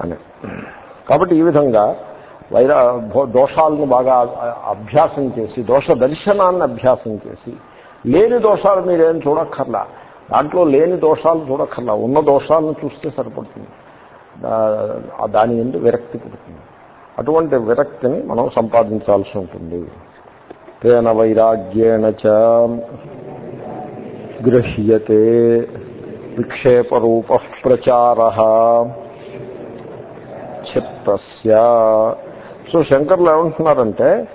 అని. కాబట్టి ఈ విధంగా వైరా భో- దోషాలను బాగా అభ్యాసం చేసి దోష దర్శనాన్ని అభ్యాసం చేసి లేని దోషాలు మీరేం చూడక్కర్లా. దాంట్లో లేని దోషాలు చూడక్కర్లా. ఉన్న దోషాలను చూస్తే సరిపడుతుంది. దాని ఎందు విరక్తి పుడుతుంది. అటువంటి విరక్తిని మనం సంపాదించాల్సి ఉంటుంది. తేన వైరాగ్యేణ చ గృహ్యతే విక్షేపరూప ప్రచార చిత్తస్య. సో శంకర్లు ఏమంటున్నారంటే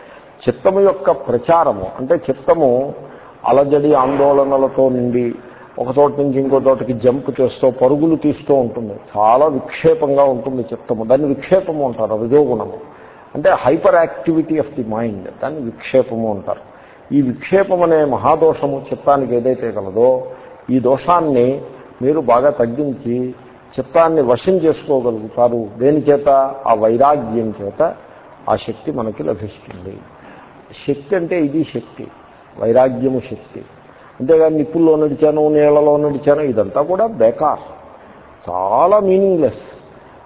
చిత్తము యొక్క ప్రచారము అంటే చిత్తము అలజడి ఆందోళనలతో నిండి ఒక చోట నుంచి ఇంకో చోటకి జంప్ చేస్తూ పరుగులు తీస్తూ ఉంటుంది. చాలా విక్షేపంగా ఉంటుంది చిత్తము. దాన్ని విక్షేపము అంటారు రజోగుణము అంటే hyperactivity of the mind దాన్ని విక్షేపము అంటారు. ఈ విక్షేపం అనే మహాదోషము చిత్తానికి ఏదైతే కలదో ఈ దోషాన్ని మీరు బాగా తగ్గించి చిత్తాన్ని వశం చేసుకోగలుగుతారు. దేని చేత? ఆ వైరాగ్యం చేత ఆ శక్తి మనకి లభిస్తుంది. శక్తి అంటే ఇది శక్తి. వైరాగ్యము శక్తి. అంతేగాని నిప్పుల్లో నడిచాను నీళ్ళలో నడిచాను ఇదంతా కూడా బేకార్. చాలా మీనింగ్లెస్.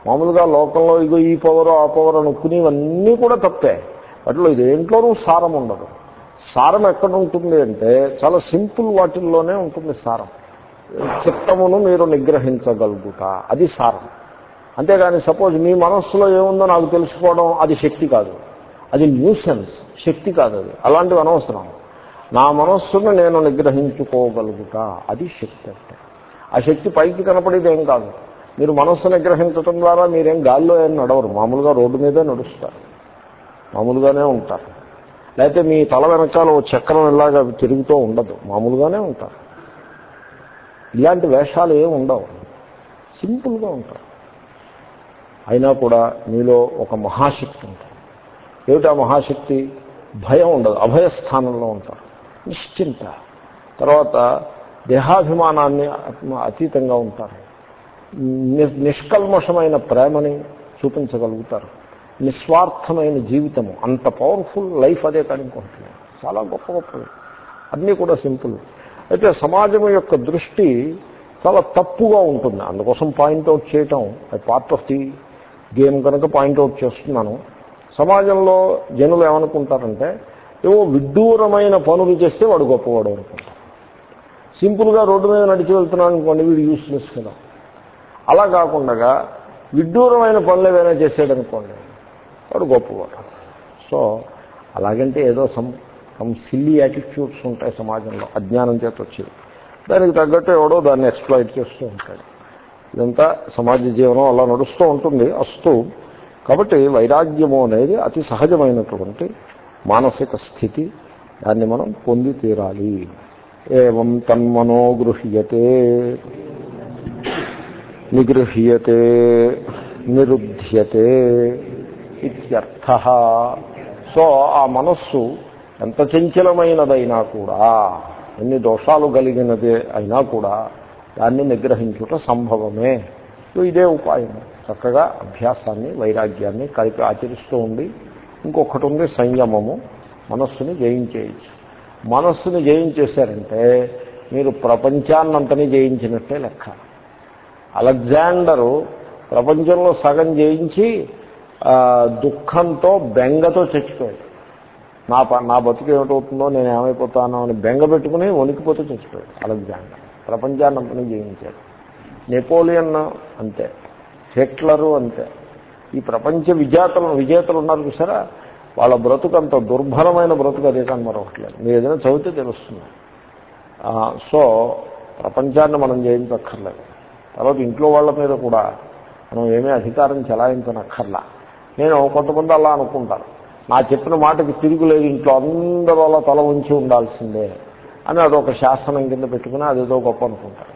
మామూలుగా లోకంలో ఇగో ఈ పవర్ ఆ పవర్ అనుకునేవన్నీ కూడా తప్పే. వాటిలో దేంట్లోనూ సారం ఉండదు. సారం ఎక్కడ ఉంటుంది అంటే చాలా సింపుల్ వాటిల్లోనే ఉంటుంది సారం. చిత్తమును మీరు నిగ్రహించగలుగుట. అది సారం. అంతేగాని సపోజ్ మీ మనస్సులో ఏముందో నాకు తెలుసుకోవడం అది శక్తి కాదు. అది న్యూసెన్స్ శక్తి కాదు అది. అలాంటివి అనవసరం. నా మనస్సును నేను నిగ్రహించుకోగలుగుట. అది శక్తి అంటే. ఆ శక్తి పైకి కనపడేది ఏం కాదు. మీరు మనస్సు నిగ్రహించడం ద్వారా మీరేం గాల్లో ఏం నడవరు. మామూలుగా రోడ్డు మీదే నడుస్తారు. మామూలుగానే ఉంటారు. లేకపోతే మీ తల వెనకాల ఓ చక్రం ఇలాగా తిరుగుతూ ఉండదు. మామూలుగానే ఉంటారు. ఇలాంటి వేషాలు ఏమి ఉండవు. సింపుల్గా ఉంటారు అయినా కూడా మీలో ఒక మహాశక్తి ఉంటుంది. ఏమిటి ఆ మహాశక్తి? భయం ఉండదు. అభయస్థానంలో ఉంటారు. నిశ్చింత. తర్వాత దేహాభిమానాన్ని అతీతంగా ఉంటారు. నిష్కల్మషమైన ప్రేమని చూపించగలుగుతారు. నిస్వార్థమైన జీవితము. అంత పవర్ఫుల్ లైఫ్ అదే కానీ చాలా గొప్ప గొప్పది అన్నీ కూడా సింపుల్. అయితే సమాజం యొక్క దృష్టి చాలా తప్పుగా ఉంటుంది. అందుకోసం పాయింట్అవుట్ చేయటం అది పార్ట్ ఆఫ్ ది గేమ్ కనుక పాయింట్అవుట్ చేస్తున్నాను. సమాజంలో జనులు ఏమనుకుంటారంటే ఏవో విడ్డూరమైన పనులు చేస్తే వాడు గొప్పవాడు అనుకుంటారు. సింపుల్గా రోడ్డు మీద నడిచి వెళ్తున్నాను అనుకోండి వీడు యూస్లెస్ కదా. అలా కాకుండా విడ్డూరమైన పనులు ఏదైనా చేసాడనుకోండి వాడు గొప్పవాడు. సో అలాగంటే ఏదో సం సమ్ సిల్లీ యాటిట్యూడ్స్ ఉంటాయి సమాజంలో అజ్ఞానం చేత వచ్చేది దానికి తగ్గట్టు ఎవడో దాన్ని ఎక్స్ప్లాయిట్ చేస్తూ ఉంటాడు. ఇదంతా సమాజ జీవనం అలా నడుస్తూ ఉంటుంది అస్తూ. కాబట్టి వైరాగ్యము అనేది అతి సహజమైనటువంటి మానసిక స్థితి. దాన్ని మనం పొంది తీరాలి. ఏం తన్మనో గృహ్యతే. నిగృహ్యతే. నిరుధ్యతే. ఇత్యర్థ. సో ఆ మనస్సు ఎంత చంచలమైనదైనా కూడా ఎన్ని దోషాలు కలిగినదే అయినా కూడా దాన్ని నిగ్రహించుట సంభవమే. సో ఇదే ఉపాయం. చక్కగా అభ్యాసాన్ని వైరాగ్యాన్ని కలిపి ఆచరిస్తూ ఉండి ఇంకొకటి ఉంది సంయమము. మనస్సుని జయించేయచ్చు. మనస్సుని జయించేశారంటే మీరు ప్రపంచాన్నంతని జయించినట్టే లెక్క. అలెగ్జాండరు ప్రపంచంలో సగం జయించి దుఃఖంతో బెంగతో చచ్చిపోయాడు. నా ప నా బతుకు ఏమిటవుతుందో నేను ఏమైపోతానో అని బెంగ పెట్టుకుని వణికిపోతూ చచ్చిపోయాడు అలెగ్జాండర్. ప్రపంచాన్నంతని జయించాడు. నెపోలియన్ అంతే. హిట్లరు అంతే. ఈ ప్రపంచ విజేతలు విజేతలు ఉన్నారు చూసారా? వాళ్ళ బ్రతుకు అంత దుర్భరమైన బ్రతుకు అదే కానీ మరొకట్లేదు. మీరు ఏదైనా చదివితే తెలుస్తుంది. సో ప్రపంచాన్ని మనం జయించక్కర్లేదు. తర్వాత ఇంట్లో వాళ్ళ మీద కూడా మనం ఏమీ అధికారం చెలాయించనక్కర్లా. నేను కొంతమంది అలా అనుకుంటాను. నా చెప్పిన మాటకి తిరుగులేదు ఇంట్లో అందరూ అలా తల ఉంచి ఉండాల్సిందే అని అదొక శాసనం కింద పెట్టుకుని అదేదో గొప్ప అనుకుంటారు.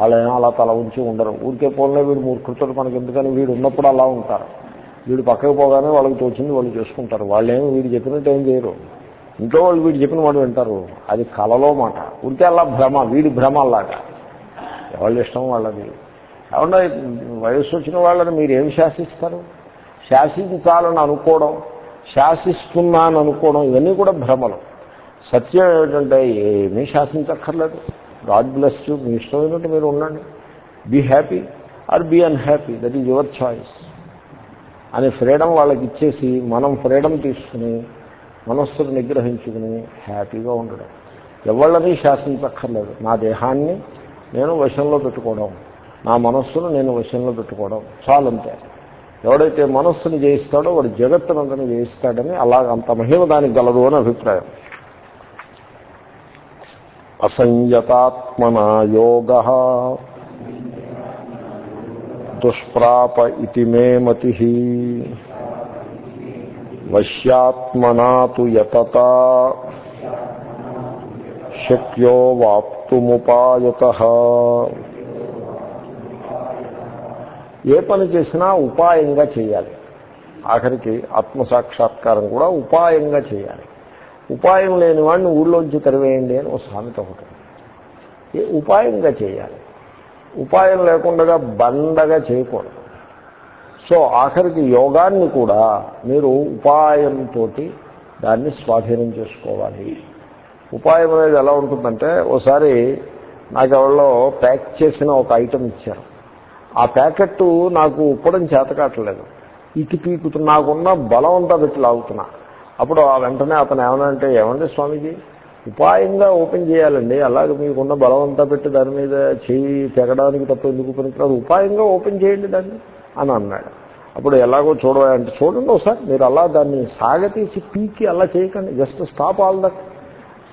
వాళ్ళు ఏమో అలా తల ఉంచి ఉండరు. ఊరికే పోలే వీడు మూర్ఖుతాడు మనకి ఎందుకని వీడు ఉన్నప్పుడు అలా ఉంటారు. వీడు పక్కకు పోగానే వాళ్ళకి తోచింది వాళ్ళు చేసుకుంటారు. వాళ్ళేమో వీడు చెప్పినట్టు ఏం చేయరు. ఇంట్లో వాళ్ళు వీడు చెప్పిన మాట వింటారు. అది కలలో మాట. ఊరికే అలా భ్రమ వీడి భ్రమ అలాగా ఎవరి ఇష్టం వాళ్ళది. కాకుండా వయస్సు వచ్చిన వాళ్ళని మీరు ఏమి శాసిస్తారు? శాసించాలని అనుకోవడం శాసిస్తున్నాను అనుకోవడం ఇవన్నీ కూడా భ్రమలు. సత్యం ఏమిటంటే ఏమీ శాసించక్కర్లేదు. God bless you. మీ ఇష్టమైనట్టు మీరు ఉండండి. Be happy or be unhappy. That is your choice. అని ఫ్రీడమ్ వాళ్ళకి ఇచ్చేసి మనం ఫ్రీడమ్ తీసుకుని మనస్సును నిగ్రహించుకుని హ్యాపీగా ఉండడం. ఎవళ్ళని శాసించక్కర్లేదు. నా దేహాన్ని నేను వశంలో పెట్టుకోవడం. నా మనస్సును నేను వశంలో పెట్టుకోవడం. చాలంతే. ఎవడైతే మనస్సును జయిస్తాడో వాడు జగత్తునంతని జయిస్తాడని అలా అంత మహిమ దానికి గలదు అని అభిప్రాయం. అసంయతాత్మన యోగ దుష్ప్రాప ఇది మే మతి వశ్యాత్మనాతు యతత శక్యో వాప్తుముపాయత ఏ పని చేసినా ఉపాయంగా చేయాలి. ఆఖరికి ఆత్మసాక్షాత్కారం కూడా ఉపాయంగా చేయాలి. ఉపాయం లేని వాడిని ఊళ్ళోంచి తరివేయండి అని ఒక సామెత ఒకటి ఉపాయంగా చేయాలి? ఉపాయం లేకుండా బండగా చేయకూడదు. సో ఆఖరికి యోగాన్ని కూడా మీరు ఉపాయంతో దాన్ని స్వాధీనం చేసుకోవాలి. ఉపాయం అనేది ఎలా ఉంటుందంటే ఓసారి నాకు ఎవరిలో ప్యాక్ చేసిన ఒక ఐటెం ఇచ్చారు. ఆ ప్యాకెట్ నాకు ఉప్పడం చేత కావట్లేదు. ఇటు పీకుతున్నా నాకున్న బలం అంతా పెట్టి లాగుతున్నా. అప్పుడు ఆ వెంటనే అతను ఏమనంటే ఏమండి స్వామీజీ ఉపాయంగా ఓపెన్ చేయాలండి. అలాగే మీకున్న బలం అంతా పెట్టి దాని మీద చేయి తెగడానికి తప్ప ఎందుకు పనికిరాదు. ఉపాయంగా ఓపెన్ చేయండి దాన్ని. అని అన్నాడు. అప్పుడు ఎలాగో చూడవాలంటే చూడండి ఒకసారి మీరు అలా దాన్ని సాగతీసి పీకి అలా చేయకండి. Just stop all that.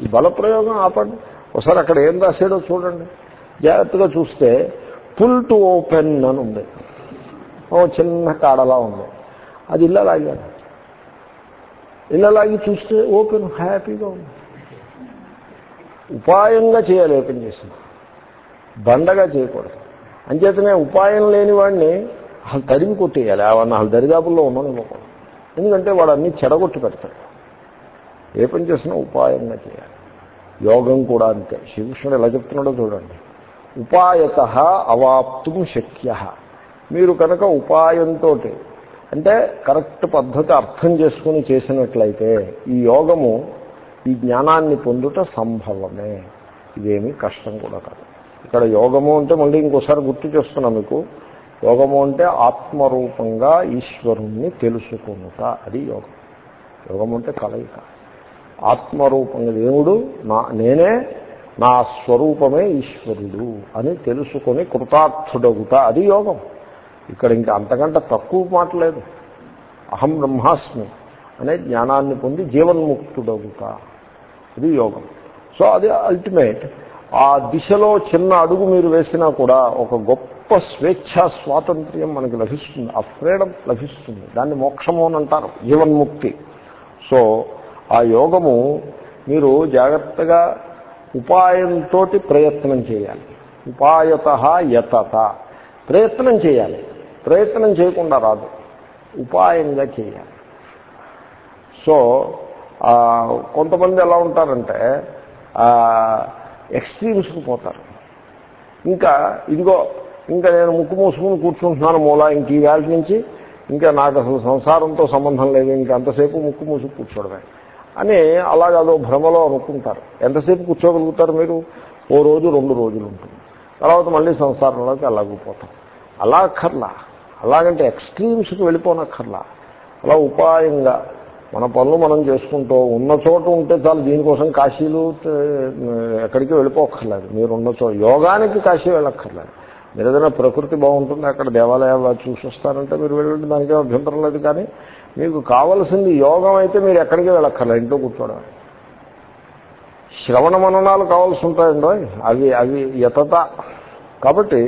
ఈ బలప్రయోగం ఆపండి. ఒకసారి అక్కడ ఏం రాసాడో చూడండి. జాగ్రత్తగా చూస్తే పుల్ టు ఓపెన్ అని ఉంది. ఓ చిన్న కాడలా ఉంది. అది ఇళ్ళ లాగాను ఇళ్ళ లాగి చూస్తే ఓపెన్ హ్యాపీగా ఉంది. ఉపాయంగా చేయాలి ఓపెన్ చేసి బండగా చేయకూడదు. అంచేతనే ఉపాయం లేని వాడిని అసలు తరిమి కొట్టేయాలి. వాడిని అసలు దరిదాపుల్లో ఉండనివ్వకూడదు. ఎందుకంటే వాడు అన్ని చెడగొట్టి పెడతాడు. ఏ పని చేసినా ఉపాయంగా చేయాలి. యోగం కూడా అంతే. శ్రీకృష్ణుడు ఎలా చెప్తున్నాడో చూడండి. ఉపాయత అవాప్తుం శక్య. మీరు కనుక ఉపాయంతో అంటే కరెక్ట్ పద్ధతి అర్థం చేసుకుని చేసినట్లయితే ఈ యోగము ఈ జ్ఞానాన్ని పొందుట సంభవమే. ఇదేమి కష్టం కూడా కాదు. ఇక్కడ యోగము అంటే మళ్ళీ ఇంకోసారి గుర్తు చేస్తున్నా మీకు. యోగము అంటే ఆత్మరూపంగా ఈశ్వరుణ్ణి తెలుసుకునుట. అది యోగం. యోగం అంటే కలయిక. ఆత్మరూపంగా దేవుడు నా నేనే నా స్వరూపమే ఈశ్వరుడు అని తెలుసుకొని కృతార్థుడగుట అది యోగం. ఇక్కడ ఇంకా అంతకంటే తక్కువ మాట లేదు. అహం బ్రహ్మాస్మి అనే జ్ఞానాన్ని పొంది జీవన్ముక్తుడగుట అది యోగం. సో అది అల్టిమేట్. ఆ దిశలో చిన్న అడుగు మీరు వేసినా కూడా ఒక గొప్ప స్వేచ్ఛా స్వాతంత్ర్యం మనకి లభిస్తుంది. ఆ ఫ్రీడమ్ లభిస్తుంది. దాన్ని మోక్షము అని అంటారు. జీవన్ముక్తి. సో ఆ యోగము మీరు జాగ్రత్తగా ఉపాయంతో ప్రయత్నం చేయాలి. ఉపాయత యతత. ప్రయత్నం చేయాలి. ప్రయత్నం చేయకుండా రాదు. ఉపాయంగా చేయాలి. సో కొంతమంది ఎలా ఉంటారంటే ఎక్స్ట్రీమ్స్కి పోతారు. ఇంకా ఇదిగో ఇంకా నేను ముక్కు మూసుకుని కూర్చుంటున్నాను మూల ఇంక ఈ వేళ నుంచి ఇంకా నాకు అసలు సంసారంతో సంబంధం లేదు ఇంకా అంతసేపు ముక్కు మూసుకు కూర్చోడమే. అని అలాగ అదో భ్రమలో అనుకుంటారు. ఎంతసేపు కూర్చోగలుగుతారు మీరు? ఓ రోజు రెండు రోజులు ఉంటుంది. తర్వాత మళ్ళీ సంసారంలోకి అలాగిపోతాం అలా అక్కర్లా. అలాగంటే ఎక్స్ట్రీమ్స్కి వెళ్ళిపోనక్కర్లా. అలా ఉపాయంగా మన పనులు మనం చేసుకుంటూ ఉన్న చోట ఉంటే చాలు దీనికోసం కాశీలు ఎక్కడికి వెళ్ళిపోక్కర్లేదు. మీరు ఉన్న చోట యోగానికి కాశీ వెళ్ళక్కర్లేదు. మీరు ఏదైనా ప్రకృతి బాగుంటుంది అక్కడ దేవాలయాలు చూసి వస్తారంటే మీరు వెళ్ళండి దానికే అభ్యంతరం లేదు కానీ మీకు కావలసింది యోగం అయితే మీరు ఎక్కడికి వెళ్ళక్కర్లేదు ఇంట్లో కూర్చోవడం శ్రవణ మననాలు కావాల్సి ఉంటాయండి అవి అవి యతత. కాబట్టి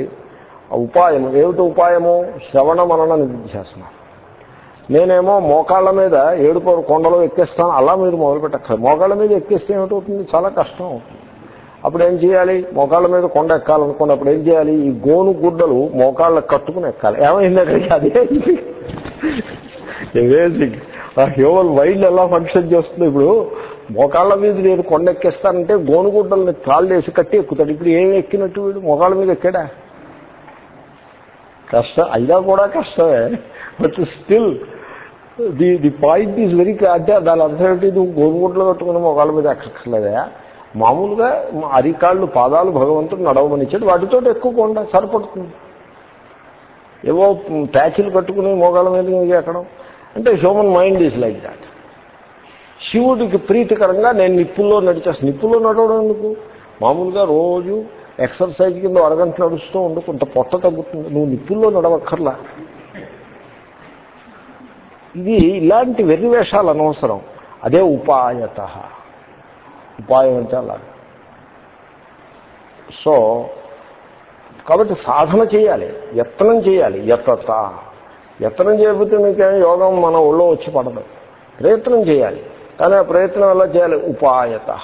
ఉపాయం ఏమిటి ఉపాయము? శ్రవణ మనన నిధిధ్యాసనం నేనేమో మోకాళ్ళ మీద ఏడుపు కొండలో ఎక్కేస్తాను అలా మీరు మొదలుపెట్టక్కర్లేదు. మోకాళ్ళ మీద ఎక్కేస్తే ఏమిటవుతుంది చాలా కష్టం అవుతుంది. అప్పుడు ఏం చేయాలి? మోకాళ్ళ మీద కొండ ఎక్కాలనుకోండి అప్పుడు ఏం చేయాలి? ఈ గోను గుడ్డలు మోకాళ్ళకు కట్టుకుని ఎక్కాలి. ఏమైంది అక్కడికి? అదే అమేజింగ్ ఆ హ్యూమన్ వైల్డ్ ఎలా ఫంక్షన్ చేస్తుంది ఇప్పుడు మోకాళ్ళ మీద నేను కొండ ఎక్కేస్తానంటే గోనుగుడ్డల్ని తాళ్ళు వేసి కట్టి ఎక్కుతాడు. ఇప్పుడు ఏమి ఎక్కినట్టు వీడు? మోకాళ్ళ మీద ఎక్కాడా? కష్టం అయినా కూడా కష్టమే. But still the the point is very అంటే దాని అర్థం ఏంటి? నువ్వు గోనుగుడ్డలు కట్టుకుని మోకాళ్ళ మీద ఎక్కర్లేదా మామూలుగా అరికాళ్ళు పాదాలు భగవంతుడు నడవమనిచ్చాడు. వాటితో ఎక్కువ కొండ సరిపడుతుంది. ఏవో ప్యాచీలు కట్టుకుని మోగాళ్ళ మీద ఎక్కడం. అంటే human mind is like that. శివుడికి ప్రీతికరంగా నేను నిప్పుల్లో నడిచేస్తాను నిప్పుల్లో నడవడం ఎందుకు? మామూలుగా రోజు ఎక్సర్సైజ్ కింద అరగంట నడుస్తూ ఉండు కొంత పొట్ట తగ్గుతుంది. నువ్వు నిప్పుల్లో నడవక్కర్లా. ఇది ఇలాంటి వెర్రివేషాలు అనవసరం. అదే ఉపాయత. ఉపాయం అంటే అలా సో కాబట్టి సాధన చేయాలి యత్నం చేయాలి యతత. యత్నం చేయకపోతే మీకేం యోగం మన ఒళ్ళో వచ్చి పడదు. ప్రయత్నం చేయాలి కానీ ఆ ప్రయత్నం ఎలా చేయాలి? ఉపాయత.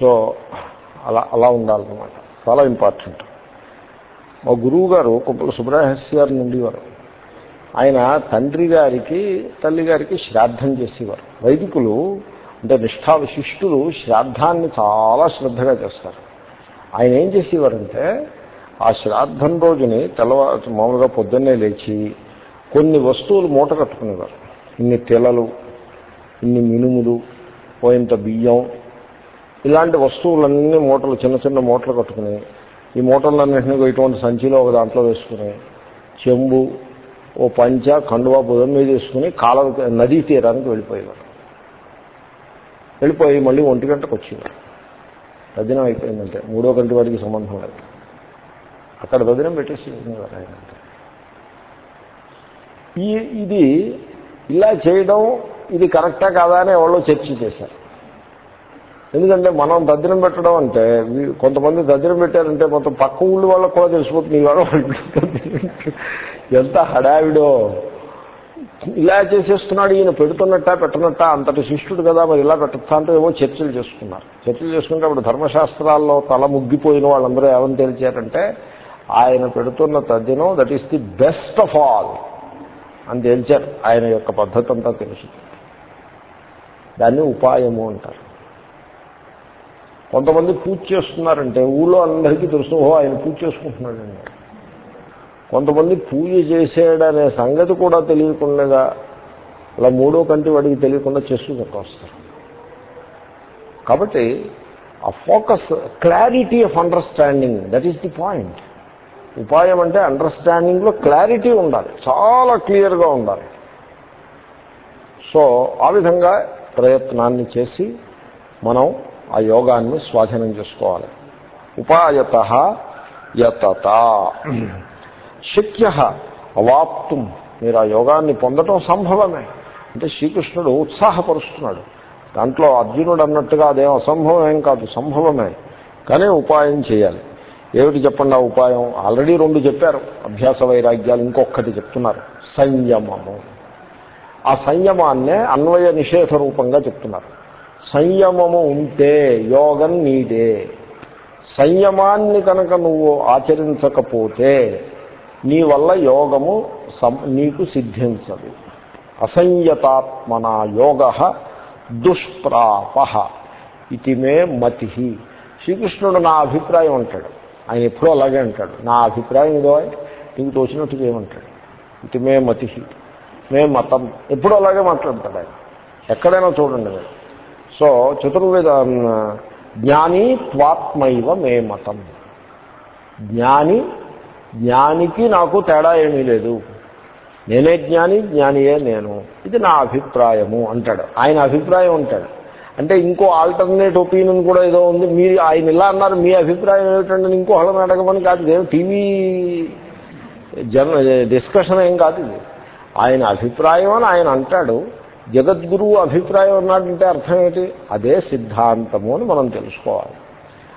సో అలా అలా ఉండాలన్నమాట. చాలా ఇంపార్టెంట్. మా గురువు గారు కుప్పల సుబ్రహస్య గారు ఉండేవారు ఆయన తండ్రి గారికి తల్లి గారికి శ్రాద్ధం చేసేవారు. వైదికులు అంటే నిష్ఠా విశిష్టులు శ్రాద్ధాన్ని చాలా శ్రద్ధగా చేస్తారు. ఆయన ఏం చేసేవారంటే ఆ శ్రాద్ధం రోజుని తెల్లవారు మామూలుగా పొద్దున్నే లేచి కొన్ని వస్తువులు మూట కట్టుకునేవారు. ఇన్ని తెలలు ఇన్ని మినుములు పోయింత బియ్యం ఇలాంటి వస్తువులన్నీ మూటలు చిన్న చిన్న మూటలు కట్టుకుని ఈ మూటలన్నింటినీ ఇటువంటి సంచిలో ఒక దాంట్లో వేసుకుని చెంబు ఓ పంచ కండువా బుధం మీద వేసుకుని కాలం నదీ తీరానికి వెళ్ళిపోయేవారు. వెళ్ళిపోయి మళ్ళీ ఒంటి గంటకు వచ్చింది. తదినం అయిపోయిందంటే మూడో గంట వాడికి సంబంధం లేదు. అక్కడ తదినం పెట్టేసి ఆయన ఈ ఇది ఇలా చేయడం ఇది కరెక్టా కాదా అని ఎవరో చర్చ చేశారు. ఎందుకంటే మనం దద్దరం పెట్టడం అంటే కొంతమంది దద్దరం పెట్టారంటే మొత్తం పక్క ఊళ్ళో వాళ్ళకు కూడా తెలిసిపోతుంది ఇవాళ ఎంత హడావిడో. ఇలా చేసేస్తున్నాడు ఈయన పెడుతున్నట్ట పెట్టనట్ట అంతటి శిష్యుడు కదా మరి ఇలా పెట్టచ్చా అంటే ఏవో చర్చలు చేసుకున్నారు. చర్చలు చేసుకుంటే అప్పుడు ధర్మశాస్త్రాల్లో తల ముగ్గిపోయిన వాళ్ళందరూ ఏమని తేల్చారంటే ఆయన పెడుతున్న తద్దినం that is the best of all అని తేల్చారు. ఆయన యొక్క పద్ధతి అంతా తెలుసు. దాన్ని ఉపాయము అంటారు. కొంతమంది పూజ చేస్తున్నారంటే ఊళ్ళో అందరికీ తెలుసు ఓహో ఆయన పూజ చేసుకుంటున్నాడండి. కొంతమంది పూజ చేసేడనే సంగతి కూడా తెలియకుండా అలా మూడో కంటి వాడికి తెలియకుండా చేస్తూ వస్తారు కాబట్టి ఆ focus clarity of understanding that is the point ఉపాయం అంటే అండర్స్టాండింగ్లో క్లారిటీ ఉండాలి చాలా క్లియర్గా ఉండాలి. సో ఆ విధంగా ప్రయత్నాన్ని చేసి మనం ఆ యోగాన్ని స్వాధీనం చేసుకోవాలి. ఉపాయత యతత. శక్య అవాప్తుం. మీరు ఆ యోగాన్ని పొందటం సంభవమే. అంటే శ్రీకృష్ణుడు ఉత్సాహపరుస్తున్నాడు. దాంట్లో అర్జునుడు అన్నట్టుగా అదేం అసంభవం ఏం కాదు సంభవమే. కానీ ఉపాయం చేయాలి. ఏమిటి చెప్పండి ఆ ఉపాయం? ఆల్రెడీ రెండు చెప్పారు. అభ్యాస వైరాగ్యాలు ఇంకొకటి చెప్తున్నారు. సంయమము. ఆ సంయమాన్నే అన్వయ నిషేధ రూపంగా చెప్తున్నారు. సంయమము ఉంటే యోగం నీదే. సంయమాన్ని కనుక నువ్వు ఆచరించకపోతే నీ వల్ల యోగము నీకు సిద్ధించదు. అసంయతాత్మన యోగ దుష్ప్రాప ఇది మే మతి శ్రీకృష్ణుడు నా అభిప్రాయం అంటాడు. ఆయన ఎప్పుడూ అలాగే అంటాడు. నా అభిప్రాయం ఇదో నీకు తోచినట్టు చేయమంటాడు ఇది మే మతి మే మతం. ఎప్పుడూ అలాగే మాట్లాడతాడు ఆయన. ఎక్కడైనా చూడండి మీరు. సో చతుర్వేద జ్ఞాని త్వాత్మైవ మే మతం. జ్ఞాని జ్ఞానికి నాకు తేడా ఏమీ లేదు. నేనే జ్ఞాని జ్ఞానియే నేను. ఇది నా అభిప్రాయము అంటాడు. ఆయన అభిప్రాయం అంటాడు. అంటే ఇంకో ఆల్టర్నేట్ ఒపీనియన్ కూడా ఏదో ఉంది. మీరు ఆయన ఇలా అన్నారు మీ అభిప్రాయం ఏమిటంటే ఇంకో వాళ్ళని అడగమని కాదు. ఇదేం టీవీ జన డిస్కషన్ ఏం కాదు ఇది. ఆయన అభిప్రాయం అని ఆయన అంటాడు. జగద్గురువు అభిప్రాయం అన్నాడంటే అర్థం ఏంటి? అదే సిద్ధాంతము అని మనం తెలుసుకోవాలి.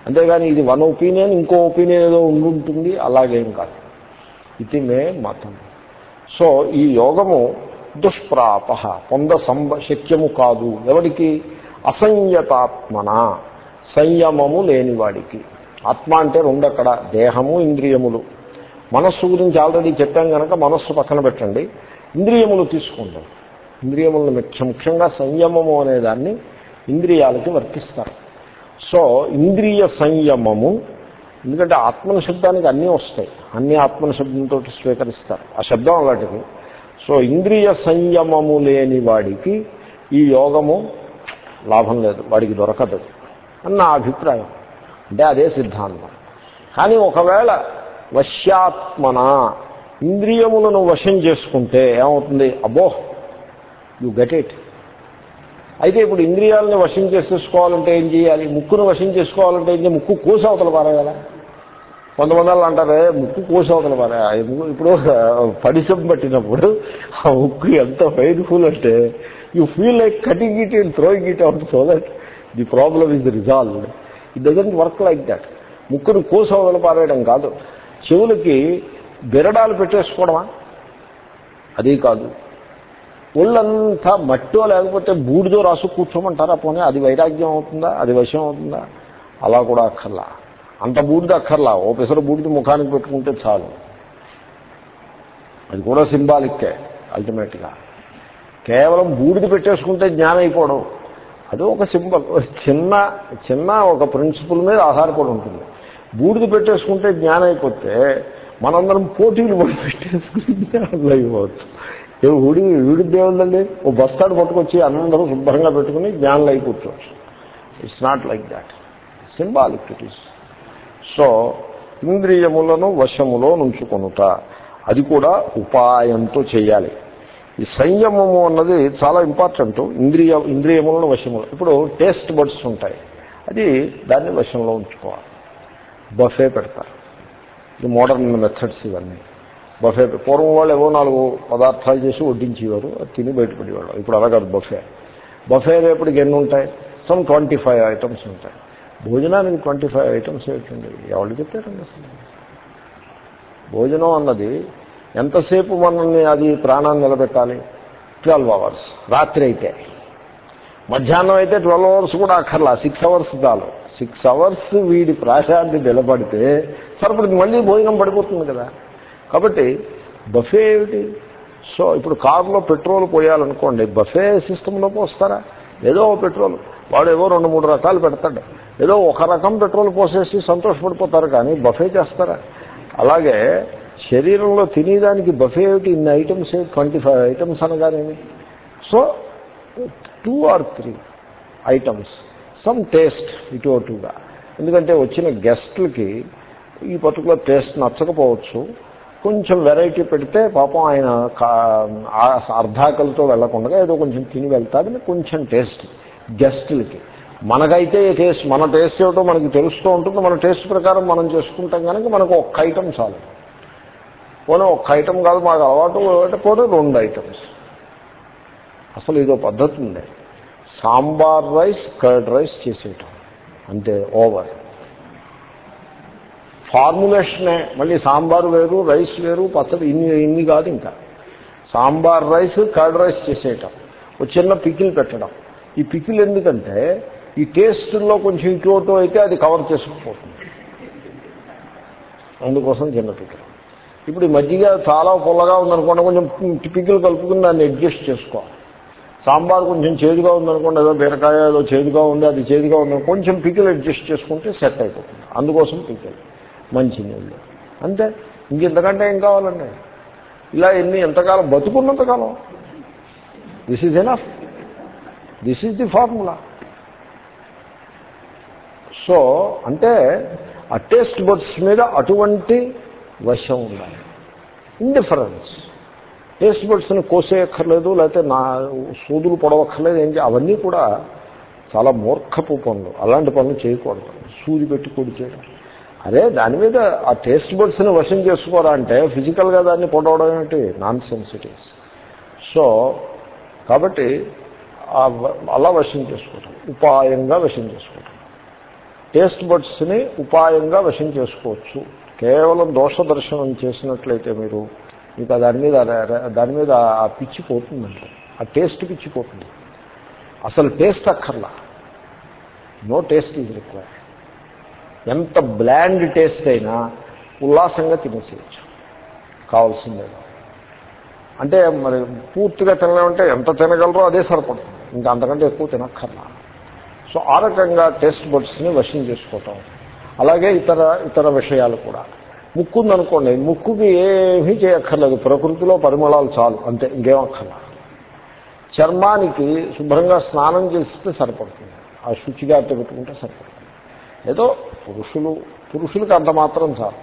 అంతేగాని ఇది వన్ ఒపీనియన్ ఇంకో ఒపీనియన్ ఏదో ఉండుంటుంది అలాగేం కాదు. ఇది మే మతం. సో ఈ యోగము దుష్ప్రాప పొంద సంభ శక్యము కాదు. ఎవరికి అసంయతాత్మన. సంయమము లేనివాడికి ఆత్మ అంటే రెండు అక్కడ దేహము ఇంద్రియములు. మనస్సు గురించి ఆల్రెడీ చెప్పాం కనుక మనస్సు పక్కన పెట్టండి. ఇంద్రియములు తీసుకుంటాం ఇంద్రియములను ముఖ్య ముఖ్యంగా సంయమము అనేదాన్ని ఇంద్రియాలకి వర్తిస్తారు. సో ఇంద్రియ సంయమము ఎందుకంటే ఆత్మన శబ్దానికి అన్నీ వస్తాయి. అన్ని ఆత్మన శబ్దంతో స్వీకరిస్తారు. ఆ శబ్దం అలాంటిది. సో ఇంద్రియ సంయమము లేని వాడికి ఈ యోగము లాభం లేదు. వాడికి దొరకదు. అని నా అభిప్రాయం. అంటే అదే సిద్ధాంతం. కానీ ఒకవేళ వశ్యాత్మన ఇంద్రియములను వశం చేసుకుంటే ఏమవుతుంది? అబ్బో యు గెట్ ఇట్ అయితే ఇప్పుడు ఇంద్రియాలని వశం చేసేసుకోవాలంటే ఏం చేయాలి? ముక్కును వశం చేసుకోవాలంటే ఏం చేయాలి? ముక్కు కోసి అవతల పారేయాలా కొంతమంది వాళ్ళు అంటారే ముక్కు కోసి అవతల పారే ఇప్పుడు పడిసం పట్టినప్పుడు ఆ ముక్కు ఎంత పెయిన్ఫుల్ అంటే you feel like cutting it and throwing it out so that the problem is resolved it doesn't work like that ముక్కును కోసి అవతల పారేయడం కాదు. చెవులకి బెరడాలు పెట్టేసుకోవడమా? అది కాదు. ఒళ్ళంతా మట్టో లేకపోతే బూడిదో రాసు కూర్చోమంటారా? పోనీ అది వైరాగ్యం అవుతుందా? అది వశం అవుతుందా? అలా కూడా అక్కర్లా. అంత బూడిద అక్కర్లా. ఓ పిసర బూడిద ముఖానికి పెట్టుకుంటే చాలు. అది కూడా సింబాలిక్కే అల్టిమేట్గా. కేవలం బూడిద పెట్టేసుకుంటే జ్ఞానం అయిపోవడం అది ఒక సింబల్. చిన్న చిన్న ఒక ప్రిన్సిపల్ మీద ఆధారపడి ఉంటుంది. బూడిద పెట్టేసుకుంటే జ్ఞానం అయిపోతే మనందరం పోటీలు పడి పెట్టేసుకుని జ్ఞానం అయిపోవచ్చు ఏమి ఊడి వీడికి ఏముందండి? ఓ బస్తాడు పట్టుకొచ్చి అందరూ శుభ్రంగా పెట్టుకుని జ్ఞానం అయి కూర్చోవచ్చు. It's not like that symbolic it is so ఇంద్రియములను వశములో నుంచుకొనుట అది కూడా ఉపాయంతో చేయాలి. ఈ సంయమము అన్నది చాలా ఇంపార్టెంట్ ఇంద్రియ ఇంద్రియములను వశములు. ఇప్పుడు టేస్ట్ బడ్స్ ఉంటాయి. అది దాన్ని వశంలో ఉంచుకోవాలి. బఫే పెడతారు. ఇది మోడర్న్ మెథడ్స్ ఇవన్నీ. బఫే పూర్వం వాళ్ళు ఏవో నాలుగు పదార్థాలు చేసి వడ్డించేవారు అది తిని బయటపడేవాళ్ళు. ఇప్పుడు అలా కాదు బఫే. బఫే రేపటికి ఎన్ని ఉంటాయి? సమ్ ట్వంటీ ఫైవ్ ఐటమ్స్ ఉంటాయి. భోజనానికి ట్వంటీ ఫైవ్ ఐటమ్స్ ఏంటండి ఎవరు చెప్పారండి అసలు? భోజనం అన్నది ఎంతసేపు మనల్ని అది ప్రాణాన్ని నిలబెట్టాలి? ట్వెల్వ్ అవర్స్ రాత్రి అయితే. మధ్యాహ్నం అయితే ట్వెల్వ్ అవర్స్ కూడా అక్కర్లా. సిక్స్ అవర్స్ చాలు. సిక్స్ అవర్స్ వీడి ప్రాశాన్ని నిలబడితే సరిపడి మళ్ళీ భోజనం పడిపోతుంది కదా. కాబట్టి బఫే ఏమిటి? సో ఇప్పుడు కారులో పెట్రోల్ పోయాలనుకోండి బఫే సిస్టంలో పోస్తారా? ఏదో పెట్రోల్. వాడు ఏవో రెండు మూడు రకాలు పెడతాడు. ఏదో ఒక రకం పెట్రోల్ పోసేసి సంతోషపడిపోతారు కానీ బఫే చేస్తారా? అలాగే శరీరంలో తినేదానికి బఫే ఏమిటి? ఇన్ని ఐటమ్స్ ట్వంటీ ఫైవ్ ఐటమ్స్ అనగానేమి? So two or three items some taste ఇటు అటుగా ఎందుకంటే వచ్చిన గెస్ట్లకి ఈ పర్టికులర్ టేస్ట్ నచ్చకపోవచ్చు. కొంచెం వెరైటీ పెడితే పాపం ఆయన అర్ధాకలతో వెళ్ళకుండా ఏదో కొంచెం తిని వెళ్తాడని కొంచెం టేస్ట్ గెస్టులకి మనకైతే టేస్ట్ మన టేస్ట్ ఏమిటో మనకి తెలుస్తూ ఉంటుంది మన టేస్ట్ ప్రకారం మనం చేసుకుంటాం కనుక మనకు ఒక్క ఐటమ్ చాలు. పోనీ ఒక్క ఐటమ్ కాదు మాకు అలవాటు పోతే రెండు ఐటమ్స్ అసలు ఇదో పద్ధతి ఉంది సాంబార్ రైస్ కర్డ్ రైస్ చేసేయటం. అంతే ఓవర్ ఫార్ములేషనే మళ్ళీ సాంబార్ వేరు రైస్ వేరు పచ్చడి ఇన్ని ఇన్ని కాదు ఇంకా. సాంబార్ రైస్ కర్డ్ రైస్ చేసేయటం. ఒక చిన్న పికిల్ పెట్టడం. ఈ పికిల్ ఎందుకంటే ఈ టేస్ట్లో కొంచెం ఇటు అయితే అది కవర్ చేసుకుపోతుంది. అందుకోసం చిన్న పికిల్. ఇప్పుడు ఈ మజ్జిగ చాలా పుల్లగా ఉందనుకోండి కొంచెం పికిల్ కలుపుకుని దాన్ని అడ్జస్ట్ చేసుకోవాలి సాంబార్ కొంచెం చేదుగా ఉందనుకోండి ఏదో బీరకాయ ఏదో చేదుగా ఉంది అది చేదుగా ఉంది కొంచెం పికిల్ అడ్జస్ట్ చేసుకుంటే సెట్ అయిపోతుంది. అందుకోసం పికిల్. మంచినీళ్ళు. అంతే. ఇంకెంతకంటే ఏం కావాలండి? ఇలా ఎన్ని ఎంతకాలం బతుకున్నంతకాలం this is enough this is the formula so అంటే ఆ టేస్ట్ బర్డ్స్ మీద అటువంటి వశం ఉండాలి. ఇండిఫరెన్స్ టేస్ట్ బర్డ్స్ని కోసేయక్కర్లేదు లేకపోతే నా సూదులు పొడవక్కర్లేదు ఏంటి అవన్నీ కూడా చాలా మూర్ఖపు పనులు. అలాంటి పనులు చేయకూడదు. సూది పెట్టి కూడి చేయడం. అదే దాని మీద ఆ టేస్ట్ బర్డ్స్ని వశం చేసుకోరా అంటే ఫిజికల్గా దాన్ని పొడవడం ఏమిటి నాన్ సెన్సిటివ్స్ సో కాబట్టి అలా వశం చేసుకోవటం. ఉపాయంగా వశం చేసుకోవటం. టేస్ట్ బడ్స్ని ఉపాయంగా వశం చేసుకోవచ్చు. కేవలం దోష దర్శనం చేసినట్లయితే మీరు మీకు దాని మీద దాని మీద ఆ పిచ్చి పోతుందండి. ఆ టేస్ట్ పిచ్చి పోతుంది. అసలు టేస్ట్ అక్కర్లా. నో టేస్ట్ ఈజ్ రిక్వైర్ ఎంత బ్లాండ్ టేస్ట్ అయినా ఉల్లాసంగా తినేసేయచ్చు. కావాల్సిందే. అంటే మరి పూర్తిగా తినలేమంటే ఎంత తినగలరో అదే సరిపడుతుంది. ఇంకా అంతకంటే ఎక్కువ తినక్కర్లా. సో ఆ రకంగా టేస్ట్ బడ్స్ని వశం చేసుకోవటం. అలాగే ఇతర ఇతర విషయాలు కూడా. ముక్కు ఉందనుకోండి ముక్కుకి ఏమీ చేయక్కర్లేదు. ప్రకృతిలో పరిమళాలు చాలు. అంతే ఇంకేం అక్కర్లా చర్మానికి శుభ్రంగా స్నానం చేస్తే సరిపడుతుంది. ఆ శుచిగా పెట్టుకుంటే సరిపడుతుంది. ఏదో పురుషులు పురుషులకి అంత మాత్రం చాలు.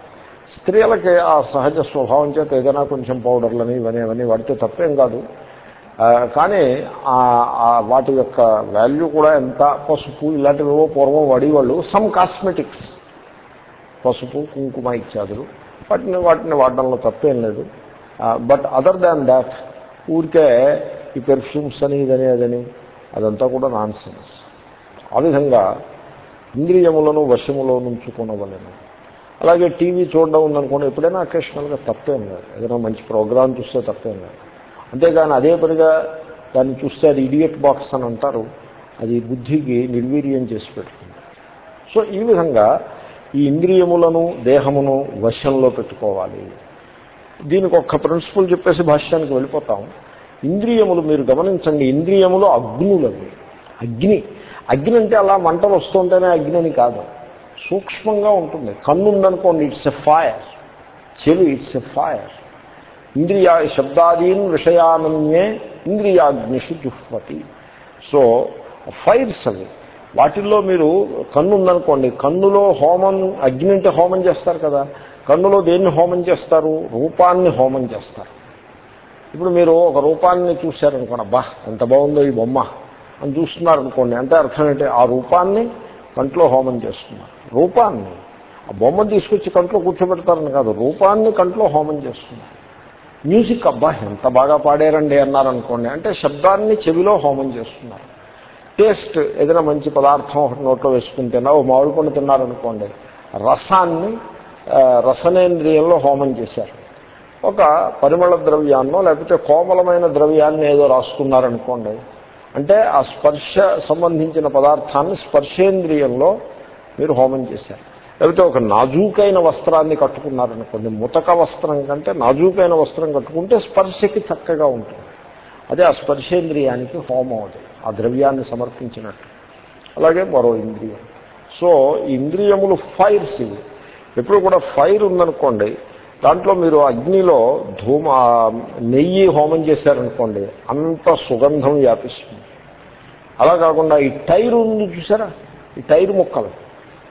స్త్రీలకి ఆ సహజ స్వభావం చేత ఏదైనా కొంచెం పౌడర్లని ఇవన్నీ ఇవన్నీ వాడితే తప్పేం కాదు. కానీ వాటి యొక్క వాల్యూ కూడా ఎంత? పసుపు ఇలాంటివేవో పూర్వం వాడేవాళ్ళు. సమ్ కాస్మెటిక్స్ పసుపు కుంకుమ ఇత్యాదులు వాటిని వాటిని వాడడంలో తప్పేం లేదు. బట్ అదర్ దాన్ దాట్ ఊరికే ఈ పెర్ఫ్యూమ్స్ అని ఇదని అదని అదంతా కూడా నాన్ సెన్స్ ఆ విధంగా ఇంద్రియములను వశములో నుంచుకునవలను. అలాగే టీవీ చూడడం ఉందనుకోండి ఎప్పుడైనా అకేషనల్గా తప్పేం లేదు ఏదైనా మంచి ప్రోగ్రాం చూస్తే తప్పేం లేదు అంతేగాని అదే పనిగా దాన్ని చూస్తే అది ఇడియట్ బాక్స్ అని అంటారు. అది బుద్ధికి నిర్వీర్యం చేసి పెడుతుంది సో ఈ విధంగా ఈ ఇంద్రియములను దేహమును వశంలో పెట్టుకోవాలి. దీనికి ఒక్క ప్రిన్సిపల్ చెప్పేసి భాష్యానికి వెళ్ళిపోతాం. ఇంద్రియములు మీరు గమనించండి ఇంద్రియములు అగ్నులవి. అగ్ని. అగ్ని అంటే అలా మంటలు వస్తుంటేనే అగ్ని అని కాదు. సూక్ష్మంగా ఉంటుంది. కన్ను ఉందనుకోండి ఇట్స్ ఎ ఫైర్ చెవి ఇట్స్ ఎ ఫైర్ ఇంద్రియా శబ్దాదీన్ విషయానన్యే ఇంద్రియాగ్నిషు జుహ్వతి. సో ఫైర్స్ అవి. వాటిల్లో మీరు కన్ను ఉందనుకోండి కన్నులో హోమం అగ్ని అంటే హోమం చేస్తారు కదా. కన్నులో దేన్ని హోమం చేస్తారు? రూపాన్ని హోమం చేస్తారు. ఇప్పుడు మీరు ఒక రూపాన్ని చూశారనుకోండి అబ్బా ఎంత బాగుందో ఈ బొమ్మ. అని చూస్తున్నారనుకోండి అంటే అర్థం ఏంటి? ఆ రూపాన్ని కంట్లో హోమం చేస్తున్నారు. రూపాన్ని. ఆ బొమ్మ తీసుకొచ్చి కంట్లో కూర్చోబెడతారని కాదు రూపాన్ని కంట్లో హోమం చేస్తున్నారు. మ్యూజిక్ అబ్బా ఎంత బాగా పాడారండి అన్నారనుకోండి అంటే శబ్దాన్ని చెవిలో హోమం చేస్తున్నారు. టేస్ట్ ఏదైనా మంచి పదార్థం ఒకటి నోట్లో వేసుకుంటేనా ఓ మామిడి పండు తిన్నారనుకోండి రసాన్ని రసనేంద్రియంలో హోమం చేశారు. ఒక పరిమళ ద్రవ్యాన్నో లేకపోతే కోమలమైన ద్రవ్యాన్ని ఏదో రాసుకున్నారనుకోండి అంటే ఆ స్పర్శ సంబంధించిన పదార్థాన్ని స్పర్శేంద్రియంలో మీరు హోమం చేశారు. లేకపోతే ఒక నాజూకైన వస్త్రాన్ని కట్టుకున్నారనుకోండి ముతక వస్త్రం కంటే నాజూకైన వస్త్రం కట్టుకుంటే స్పర్శకి చక్కగా ఉంటుంది. అదే ఆ స్పర్శేంద్రియానికి హోమం అది ఆ ద్రవ్యాన్ని సమర్పించినట్టు. అలాగే మరో ఇంద్రియం. సో ఇంద్రియములు ఫైర్స్ ఇవి. ఎప్పుడు కూడా ఫైర్ ఉందనుకోండి దాంట్లో మీరు అగ్నిలో ధూమ నెయ్యి హోమం చేశారనుకోండి అంత సుగంధం వ్యాపిస్తుంది. అలా కాకుండా ఈ టైరు ఉంది చూసారా? ఈ టైరు ముక్కలు.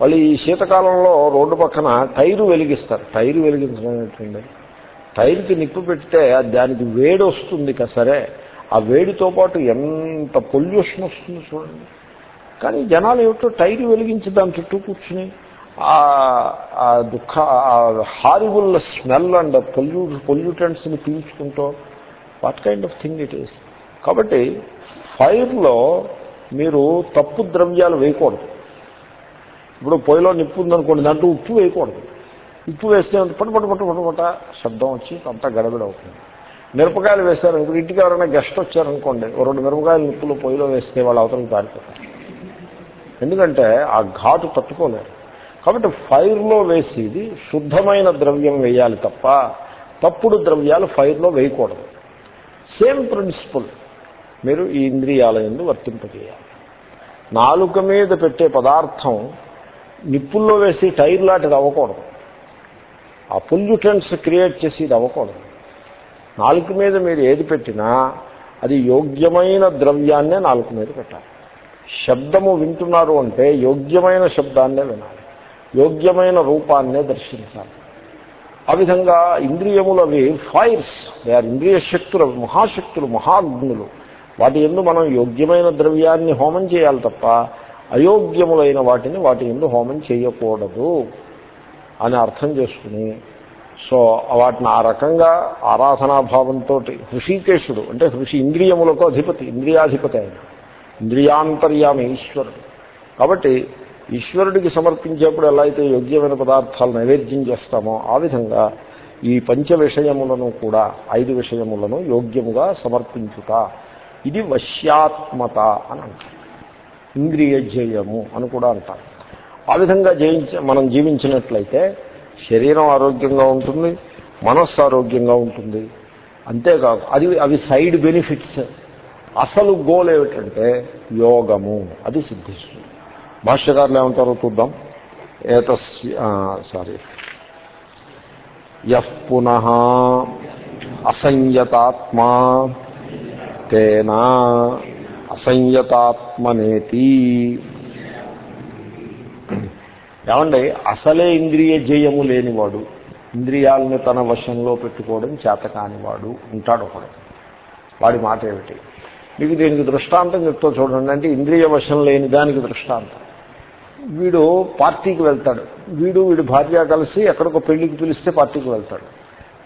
వాళ్ళు ఈ శీతకాలంలో రోడ్డు పక్కన టైరు వెలిగిస్తారు. టైరు వెలిగించడం ఏంటండి టైర్కి నిప్పు పెడితే దానికి వేడి వస్తుంది కదా సరే? ఆ వేడితో పాటు ఎంత పొల్యూషన్ వస్తుంది చూడండి. కానీ జనాలు ఏమిటో టైర్ వెలిగించి దాని చుట్టూ కూర్చుని ఆ- ఆ దుఃఖ హారిబుల్ స్మెల్ అండ్ పొల్యూ పొల్యూటెంట్స్ని పీల్చుకుంటూ what kind of thing it is కాబట్టి ఫైర్లో మీరు తప్పు ద్రవ్యాలు వేయకూడదు. ఇప్పుడు పొయ్యిలో నిప్పు ఉందనుకోండి దాంట్లో ఉప్పు వేయకూడదు. ఉప్పు వేస్తే పట్టు పట్టు పట్టు పట్టు పట్ట శబ్దం వచ్చి అంతా గడబిడ అవుతుంది. మిరపకాయలు వేశారు ఇప్పుడు ఇంటికి ఎవరైనా గెస్ట్ వచ్చారనుకోండి రెండు మిరపకాయలు నిప్పులు పొయ్యిలో వేస్తే వాళ్ళు అవతలకు పారిపోతారు. ఎందుకంటే ఆ ఘాటు తట్టుకోలేరు. కాబట్టి ఫైర్లో వేసేది శుద్ధమైన ద్రవ్యం వేయాలి తప్ప తప్పుడు ద్రవ్యాలు ఫైర్లో వేయకూడదు. సేమ్ ప్రిన్సిపల్ మీరు ఈ ఇంద్రియాల ఎందు వర్తింపజేయాలి. నాలుక మీద పెట్టే పదార్థం నిప్పుల్లో వేసి టైర్ లాంటిది అవ్వకూడదు. ఆ పొల్యూటెంట్స్ క్రియేట్ చేసి ఇది అవ్వకూడదు. నాలుక మీద మీరు ఏది పెట్టినా అది యోగ్యమైన ద్రవ్యాన్నే నాలుక మీద పెట్టాలి. శబ్దము వింటున్నారు అంటే యోగ్యమైన శబ్దాన్నే వినాలి. యోగ్యమైన రూపాన్నే దర్శించాలి. ఆ విధంగా ఇంద్రియములు అవి ఫైర్స్ దే ఆర్ ఇంద్రియ శక్తులు అవి మహాశక్తులు మహాగ్నులు. వాటి ఎందు మనం యోగ్యమైన ద్రవ్యాన్ని హోమం చేయాలి తప్ప అయోగ్యములైన వాటిని వాటి ఎందు హోమం చేయకూడదు అని అర్థం చేసుకుని సో వాటిని ఆ రకంగా ఆరాధనాభావంతో హృషికేశుడు అంటే హృషి ఇంద్రియములకు అధిపతి ఇంద్రియాధిపతి ఆయన ఇంద్రియాంతర్యామి ఈశ్వరుడు. కాబట్టి ఈశ్వరుడికి సమర్పించేప్పుడు ఎలా అయితే యోగ్యమైన పదార్థాలు నైవేద్యం చేస్తామో ఆ విధంగా ఈ పంచ విషయములను కూడా ఐదు విషయములను యోగ్యముగా సమర్పించుట. ఇది వశ్యాత్మత అని అంటారు. ఇంద్రియ జయము అని కూడా అంటారు. ఆ విధంగా జయించ మనం జీవించినట్లయితే శరీరం ఆరోగ్యంగా ఉంటుంది మనస్సు ఆరోగ్యంగా ఉంటుంది. అంతేకాదు అది అవి సైడ్ బెనిఫిట్స్. అసలు గోల్ ఏమిటంటే యోగము. అది సిద్ధిస్తుంది. భాష్యకారులు ఏమంటారో చూద్దాం. ఏతస్ సారీ. యః పునః అసంయతాత్మా తేనా అసంయతాత్మనేతి. ఏమండి అసలే ఇంద్రియ జయము లేనివాడు ఇంద్రియాలని తన వశంలో పెట్టుకోవడం చేత కానివాడు ఉంటాడు ఒకడు. వాడి మాట ఏమిటి? మీకు దీనికి దృష్టాంతం చెప్తూ చూడండి. అంటే ఇంద్రియ వశం లేని దానికి దృష్టాంతం. వీడు పార్టీకి వెళ్తాడు. వీడు వీడి భార్య కలిసి ఎక్కడికో పెళ్ళికి పిలిస్తే పార్టీకి వెళ్తాడు.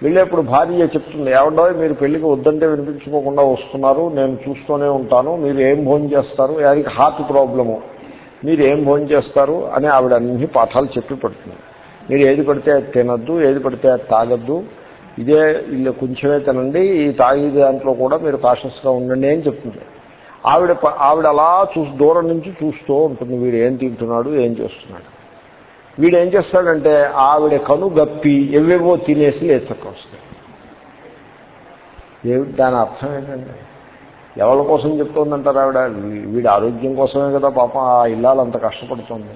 వెళ్ళేప్పుడు భార్య చెప్తుంది ఏమండో మీరు పెళ్ళికి వద్దంటే వినిపించుకోకుండా వస్తున్నారు నేను చూస్తూనే ఉంటాను మీరు ఏం భోజనం చేస్తారు? అది హార్ట్ ప్రాబ్లము. మీరు ఏం భోజనం చేస్తారు? అని ఆవిడ అన్ని పాఠాలు చెప్పి పెడుతుంది. మీరు ఏది పడితే అది తినద్దు ఏది పడితే అది తాగద్దు ఇదే ఇల్లు కొంచెమే తినండి ఈ తాగి దాంట్లో కూడా మీరు కాషస్గా ఉండండి అని చెప్తుంది. ఆవిడ ఆవిడ అలా చూసి దూరం నుంచి చూస్తూ ఉంటుంది వీడు ఏం తింటున్నాడు ఏం చేస్తున్నాడు. వీడు ఏం చేస్తాడంటే ఆవిడ కను గప్పి ఎవేవో తినేసి లేచక్క వస్తాయి ఏమిటి దాని అర్థం ఏంటండి ఎవరి కోసం చెప్తోందంటారు ఆవిడ? వీడి ఆరోగ్యం కోసమే కదా పాపం ఆ ఇల్లాలు అంత కష్టపడుతుంది.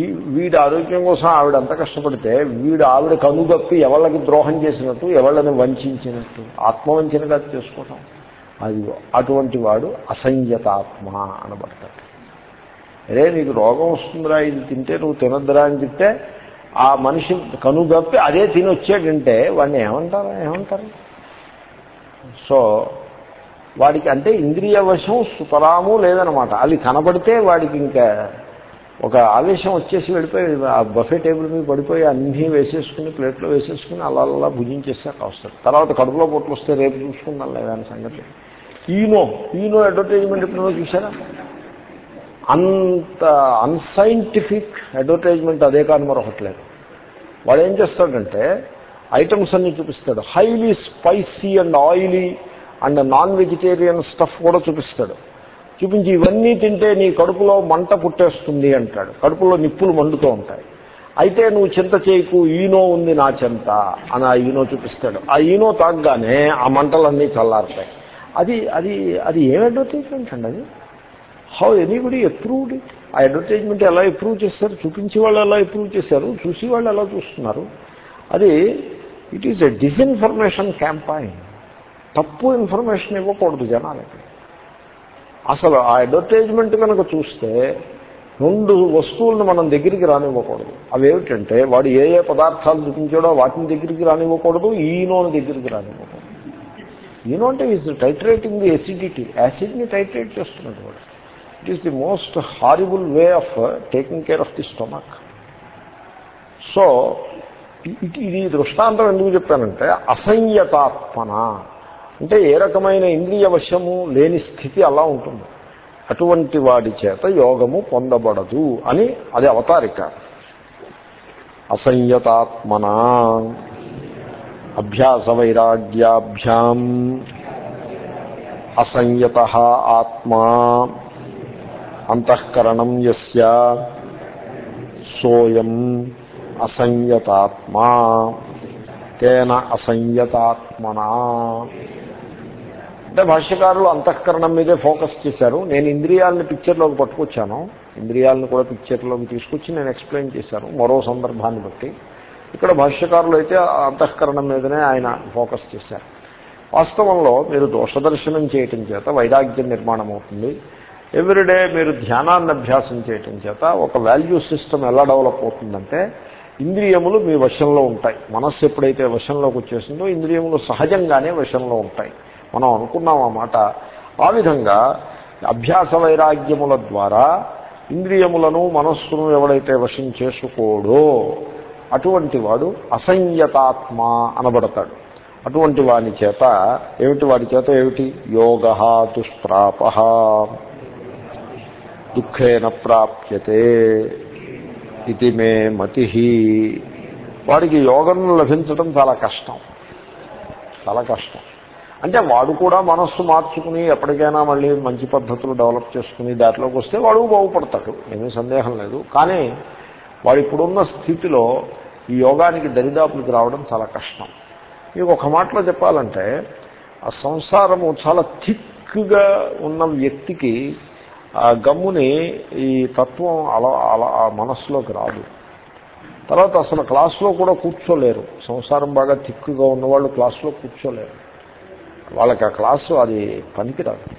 ఈ వీడి ఆరోగ్యం కోసం ఆవిడ అంత కష్టపడితే వీడు ఆవిడ కనుగప్పి ఎవళ్ళకి ద్రోహం చేసినట్టు ఎవళ్ళని వంచినట్టు ఆత్మవంచనగా చేసుకోవటం. అది అటువంటి వాడు అసంయతాత్మ అనబడతాడు. అరే నీకు రోగం వస్తుందిరా ఇది తింటే నువ్వు తినద్దురా అని చెప్తే ఆ మనిషి కనుగప్పి అదే తినొచ్చాడంటే వాడిని ఏమంటారు ఏమంటారు? సో వాడికి అంటే ఇంద్రియ వశం సుతరాము లేదనమాట. అది కనబడితే వాడికి ఇంకా ఒక ఆవేశం వచ్చేసి వెళ్ళిపోయి ఆ బఫే టేబుల్ మీద పడిపోయి అన్నీ వేసేసుకుని ప్లేట్లో వేసేసుకుని అలా అలా భుజించేసాక వస్తారు తర్వాత కడుపులో పొట్లు వస్తే రేపు చూసుకుందాం లేదని సంగతి. ఈనో ఈనో అడ్వర్టైజ్మెంట్ ఎప్పుడో చూసారా అంత అన్సైంటిఫిక్ అడ్వర్టైజ్మెంట్ అదే కానీ మరొకట్లేదు వాడు ఏం చేస్తాడంటే ఐటమ్స్ అన్ని చూపిస్తాడు. Highly spicy and oily and non vegetarian stuff కూడా చూపిస్తాడు. చూపించి ఇవన్నీ తింటే నీ కడుపులో మంట పుట్టేస్తుంది అంటాడు. కడుపులో నిప్పులు మండుతూ ఉంటాయి. అయితే నువ్వు చింత చేయకు ఈనో ఉంది నా చింత అని ఆ ఈనో చూపిస్తాడు. ఆ ఈనో తాగగానే ఆ మంటలన్నీ చల్లారుతాయి. అది అది అది ఏం అడ్వర్టైజ్మెంట్ అండి అది? హౌ ఎనీబడి అప్రూవ్డ్ ఇట్ ఆ అడ్వర్టైజ్మెంట్ ఎలా అప్రూవ్ చేస్తారు? చూపించే వాళ్ళు ఎలా అప్రూవ్ చేశారు? చూసి వాళ్ళు ఎలా చూస్తున్నారు? అది it is a disinformation campaign తప్పు ఇన్ఫర్మేషన్ ఇవ్వకూడదు జనాలకి. అసలు ఆ అడ్వర్టైజ్మెంట్ కనుక చూస్తే రెండు వస్తువులను మనం దగ్గరికి రానివ్వకూడదు. అవి ఏమిటంటే వాడు ఏ ఏ పదార్థాలు చూపించాడో వాటిని దగ్గరికి రానివ్వకూడదు ఈనోని దగ్గరికి రానివ్వకూడదు. ఈనో అంటే ఈజ్ టైట్రేటింగ్ ది ఎసిడిటీ యాసిడ్ని టైట్రేట్ చేస్తున్నాడు వాడు. It is the most horrible way of taking care of the stomach so ఇది ఇది దృష్టాంతం ఎందుకు చెప్పానంటే అసంయతాత్మన. అంటే ఏ రకమైన ఇంద్రియ వశము లేని స్థితి అలా ఉంటుంది. అటువంటి వాడి చేత యోగము పొందబడదు అని అది అవతారిక. అసంయతాత్మన. అభ్యాస వైరాగ్యాభ్యాం. అసంయత ఆత్మా. అంతఃకరణం యస్య. సోయం అసంయతాత్మా. తేన అసంయతాత్మనా. అంటే భాష్యకారులు అంతఃకరణం మీదే ఫోకస్ చేశారు. నేను ఇంద్రియాలను పిక్చర్లోకి పట్టుకొచ్చాను. ఇంద్రియాలను కూడా పిక్చర్లోకి తీసుకొచ్చి నేను ఎక్స్ప్లెయిన్ చేశాను మరో సందర్భాన్ని బట్టి. ఇక్కడ భాష్యకారులు అయితే అంతఃకరణం మీదనే ఆయన ఫోకస్ చేశారు. వాస్తవంలో మీరు దోషదర్శనం చేయటం చేత వైరాగ్యం నిర్మాణం అవుతుంది. ఎవ్రీడే మీరు ధ్యానాన్ని అభ్యాసం చేయటం చేత ఒక వాల్యూ సిస్టమ్ ఎలా డెవలప్ అవుతుందంటే ఇంద్రియములు మీ వశంలో ఉంటాయి. మనస్సు ఎప్పుడైతే వశంలోకి వచ్చేసిందో ఇంద్రియములు సహజంగానే వశంలో ఉంటాయి. మనం అనుకున్నాం ఆ మాట. ఆ విధంగా అభ్యాస వైరాగ్యముల ద్వారా ఇంద్రియములను మనస్సును ఎవడైతే వశం చేసుకోడో అటువంటి వాడు అసంయతాత్మ అనబడతాడు. అటువంటి వాని చేత ఏమిటి వాడి చేత ఏమిటి? యోగ దుష్ప్రాప దుఃఖేన ప్రాప్యతే ఇది మే మతి. వాడికి యోగం లభించడం చాలా కష్టం. చాలా కష్టం. అంటే వాడు కూడా మనస్సు మార్చుకుని ఎప్పటికైనా మళ్ళీ మంచి పద్ధతులు డెవలప్ చేసుకుని దాంట్లోకి వస్తే వాడు బాగుపడతాడు ఏమీ సందేహం లేదు. కానీ వాడు ఇప్పుడున్న స్థితిలో ఈ యోగానికి దరిదాపులకు రావడం చాలా కష్టం. మీకు ఒక మాటలో చెప్పాలంటే ఆ సంసారము చాలా థిక్గా ఉన్న వ్యక్తికి ఆ గమ్ముని ఈ తత్వం అలా అలా ఆ మనస్సులోకి రాదు. తర్వాత అసలు క్లాస్లో కూడా కూర్చోలేరు. సంసారం బాగా థిక్గా ఉన్నవాళ్ళు క్లాస్లో కూర్చోలేరు. వాళ్ళకి ఆ క్లాసు అది పనికిరాదు.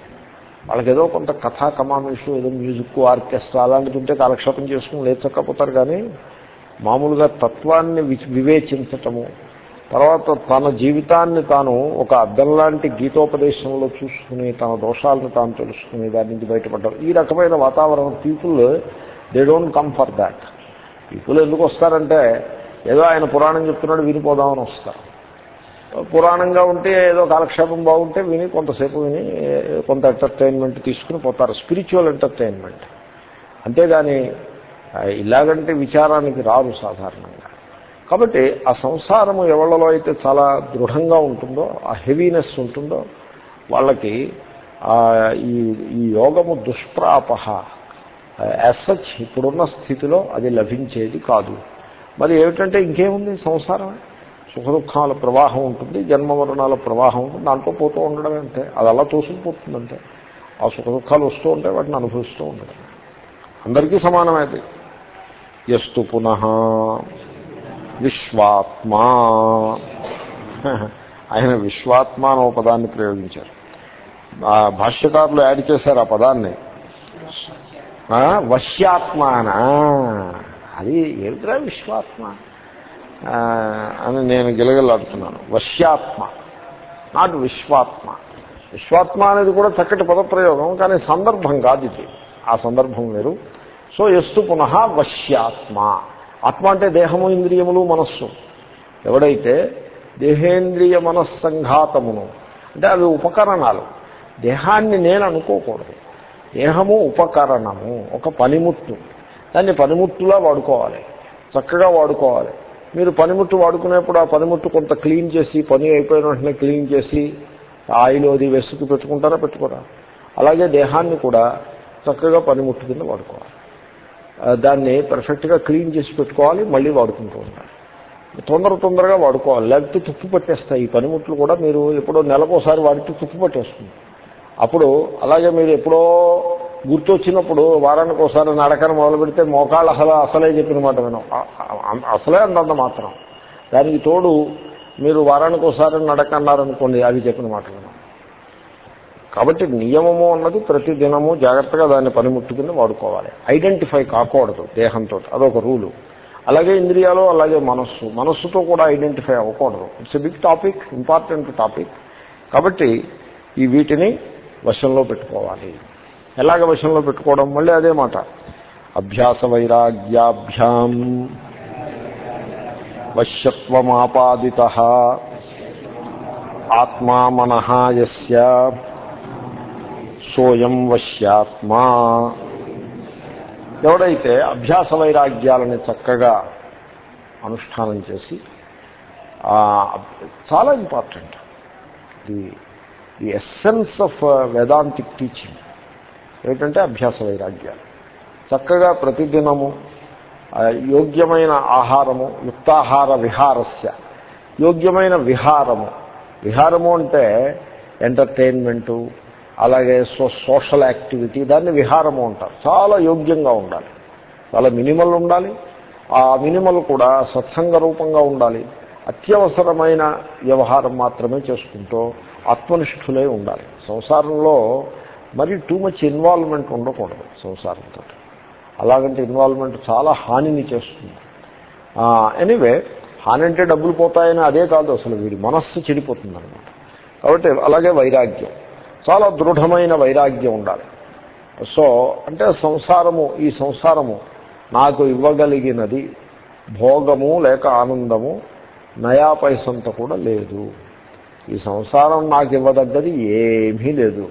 వాళ్ళకి ఏదో కొంత కథా కమామేషు ఏదో మ్యూజిక్ ఆర్కెస్ట్రా అలాంటిది ఉంటే కాలక్షేపం చేసుకుని లేచక్కపోతారు కానీ మామూలుగా తత్వాన్ని వివేచించటము తర్వాత తన జీవితాన్ని తాను ఒక అద్దం లాంటి గీతోపదేశంలో చూసుకుని తన దోషాలను తాను తెలుసుకుని దాని నుంచి బయటపడ్డారు. ఈ రకమైన వాతావరణం people they don't come for that people ఎందుకు వస్తారంటే ఏదో ఆయన పురాణం చెప్తున్నాడు వినిపోదామని వస్తారు. పురాణంగా ఉంటే ఏదో కాలక్షేపం బాగుంటే విని కొంతసేపు విని కొంత ఎంటర్టైన్మెంట్ తీసుకుని పోతారు. స్పిరిచువల్ ఎంటర్టైన్మెంట్ అంతేగాని ఇలాగంటే విచారానికి రాదు సాధారణంగా. కాబట్టి ఆ సంసారము ఎవళ్ళలో అయితే చాలా దృఢంగా ఉంటుందో ఆ హెవీనెస్ ఉంటుందో వాళ్ళకి ఈ ఈ యోగము దుష్ప్రాప సచ్ ఇప్పుడున్న స్థితిలో అది లభించేది కాదు. మరి ఏమిటంటే ఇంకేముంది సంసారం సుఖదుఖాల ప్రవాహం ఉంటుంది జన్మ మరణాల ప్రవాహం ఉంటుంది దాంట్లో పోతూ ఉండడం అంటే అది అలా తోసుకుపోతుందంటే ఆ సుఖదుఖాలు వస్తూ ఉంటే వాటిని అనుభవిస్తూ ఉండడం అందరికీ సమానమైతే ఎస్తు పునః విశ్వాత్మా. ఆయన విశ్వాత్మ అనే పదాన్ని ప్రయోగించారు. భాష్యకారులు యాడ్ చేశారు ఆ పదాన్ని. వశ్యాత్మాన. అది ఏమిట్రా విశ్వాత్మ? అని నేను గిలగలాడుతున్నాను వశ్యాత్మ. నాట్ విశ్వాత్మ. విశ్వాత్మ అనేది కూడా చక్కటి పదప్రయోగం కానీ సందర్భం కాదు ఇది. ఆ సందర్భం వేరు. సో ఎస్తు పునః వశ్యాత్మ. ఆత్మ అంటే దేహము ఇంద్రియములు మనస్సు. ఎవడైతే దేహేంద్రియ మనస్సంఘాతమును అంటే అవి ఉపకరణాలు. దేహాన్ని నేను అనుకోకూడదు. దేహము ఉపకరణము ఒక పనిముట్టు. దాన్ని పనిముట్టులా వాడుకోవాలి. చక్కగా వాడుకోవాలి. మీరు పనిముట్టు వాడుకునేప్పుడు ఆ పనిముట్టు కొంత క్లీన్ చేసి పని అయిపోయిన వెంటనే క్లీన్ చేసి ఆయిల్ అది వెసుకు పెట్టుకుంటారా పెట్టుకోరా? అలాగే దేహాన్ని కూడా చక్కగా పనిముట్టు కింద వాడుకోవాలి. దాన్ని పర్ఫెక్ట్గా క్లీన్ చేసి పెట్టుకోవాలి మళ్ళీ వాడుకుంటూ ఉండాలి. తొందర తొందరగా వాడుకోవాలి. లేకపోతే తుప్పు పట్టేస్తాయి. ఈ పనిముట్లు కూడా మీరు ఎప్పుడో నెలకోసారి వాడితే తుప్పు పట్టేస్తుంది. అప్పుడు అలాగే మీరు ఎప్పుడో గుర్తొచ్చినప్పుడు వారానికి ఒకసారి నడకను మొదలు పెడితే మోకాళ్ళు అసలు అసలే చెప్పిన మాట వినం. అసలే అంతంత మాత్రం. దానికి తోడు మీరు వారానికి ఒకసారి నడక అన్నారనుకోండి అది చెప్పిన మాట వినం. కాబట్టి నియమము అన్నది ప్రతి దినము జాగ్రత్తగా దాన్ని పనిముట్టు కింద వాడుకోవాలి. ఐడెంటిఫై కాకూడదు దేహంతో అదొక రూలు. అలాగే ఇంద్రియాలు అలాగే మనస్సు. మనస్సుతో కూడా ఐడెంటిఫై అవ్వకూడదు. It's a big topic important topic కాబట్టి ఈ వీటిని వశంలో పెట్టుకోవాలి. ఎలాగ వశంలో పెట్టుకోవడం? మళ్ళీ అదే మాట. అభ్యాస వైరాగ్యాభ్యాం వశ్యత్వమాపాదిత ఆత్మా మనహ యస్య సోయం వశ్యాత్మా. ఎవడైతే అభ్యాస వైరాగ్యాలని చక్కగా అనుష్ఠానం చేసి చాలా important. The the essence of Vedantic teaching. ఏమిటంటే అభ్యాస వైరాగ్యాలు చక్కగా ప్రతిదినము యోగ్యమైన ఆహారము యుక్తాహార విహారస్య. యోగ్యమైన విహారము. విహారము అంటే ఎంటర్టైన్మెంటు అలాగే సో సోషల్ యాక్టివిటీ దాన్ని విహారము అంటారు. చాలా యోగ్యంగా ఉండాలి. చాలా మినిమల్ ఉండాలి. ఆ మినిమల్ కూడా సత్సంగ రూపంగా ఉండాలి. అత్యవసరమైన వ్యవహారం మాత్రమే చేసుకుంటూ ఆత్మనిష్ఠులై ఉండాలి. సంసారంలో మరి టూ మచ్ ఇన్వాల్వ్మెంట్ ఉండకూడదు సంసారంతో. అలాగంటే ఇన్వాల్వ్మెంట్ చాలా హానిని చేస్తుంది. ఎనీవే హాని అంటే డబ్బులు పోతాయని అదే కాదు అసలు వీడి మనస్సు చెడిపోతుంది అనమాట కాబట్టి అలాగే వైరాగ్యం. చాలా దృఢమైన వైరాగ్యం ఉండాలి. సో అంటే సంసారము ఈ సంసారము నాకు ఇవ్వగలిగినది భోగము లేక ఆనందము నయా పైసంత కూడా లేదు. ఈ సంసారం నాకు ఇవ్వదగ్గది ఏమీ లేదు.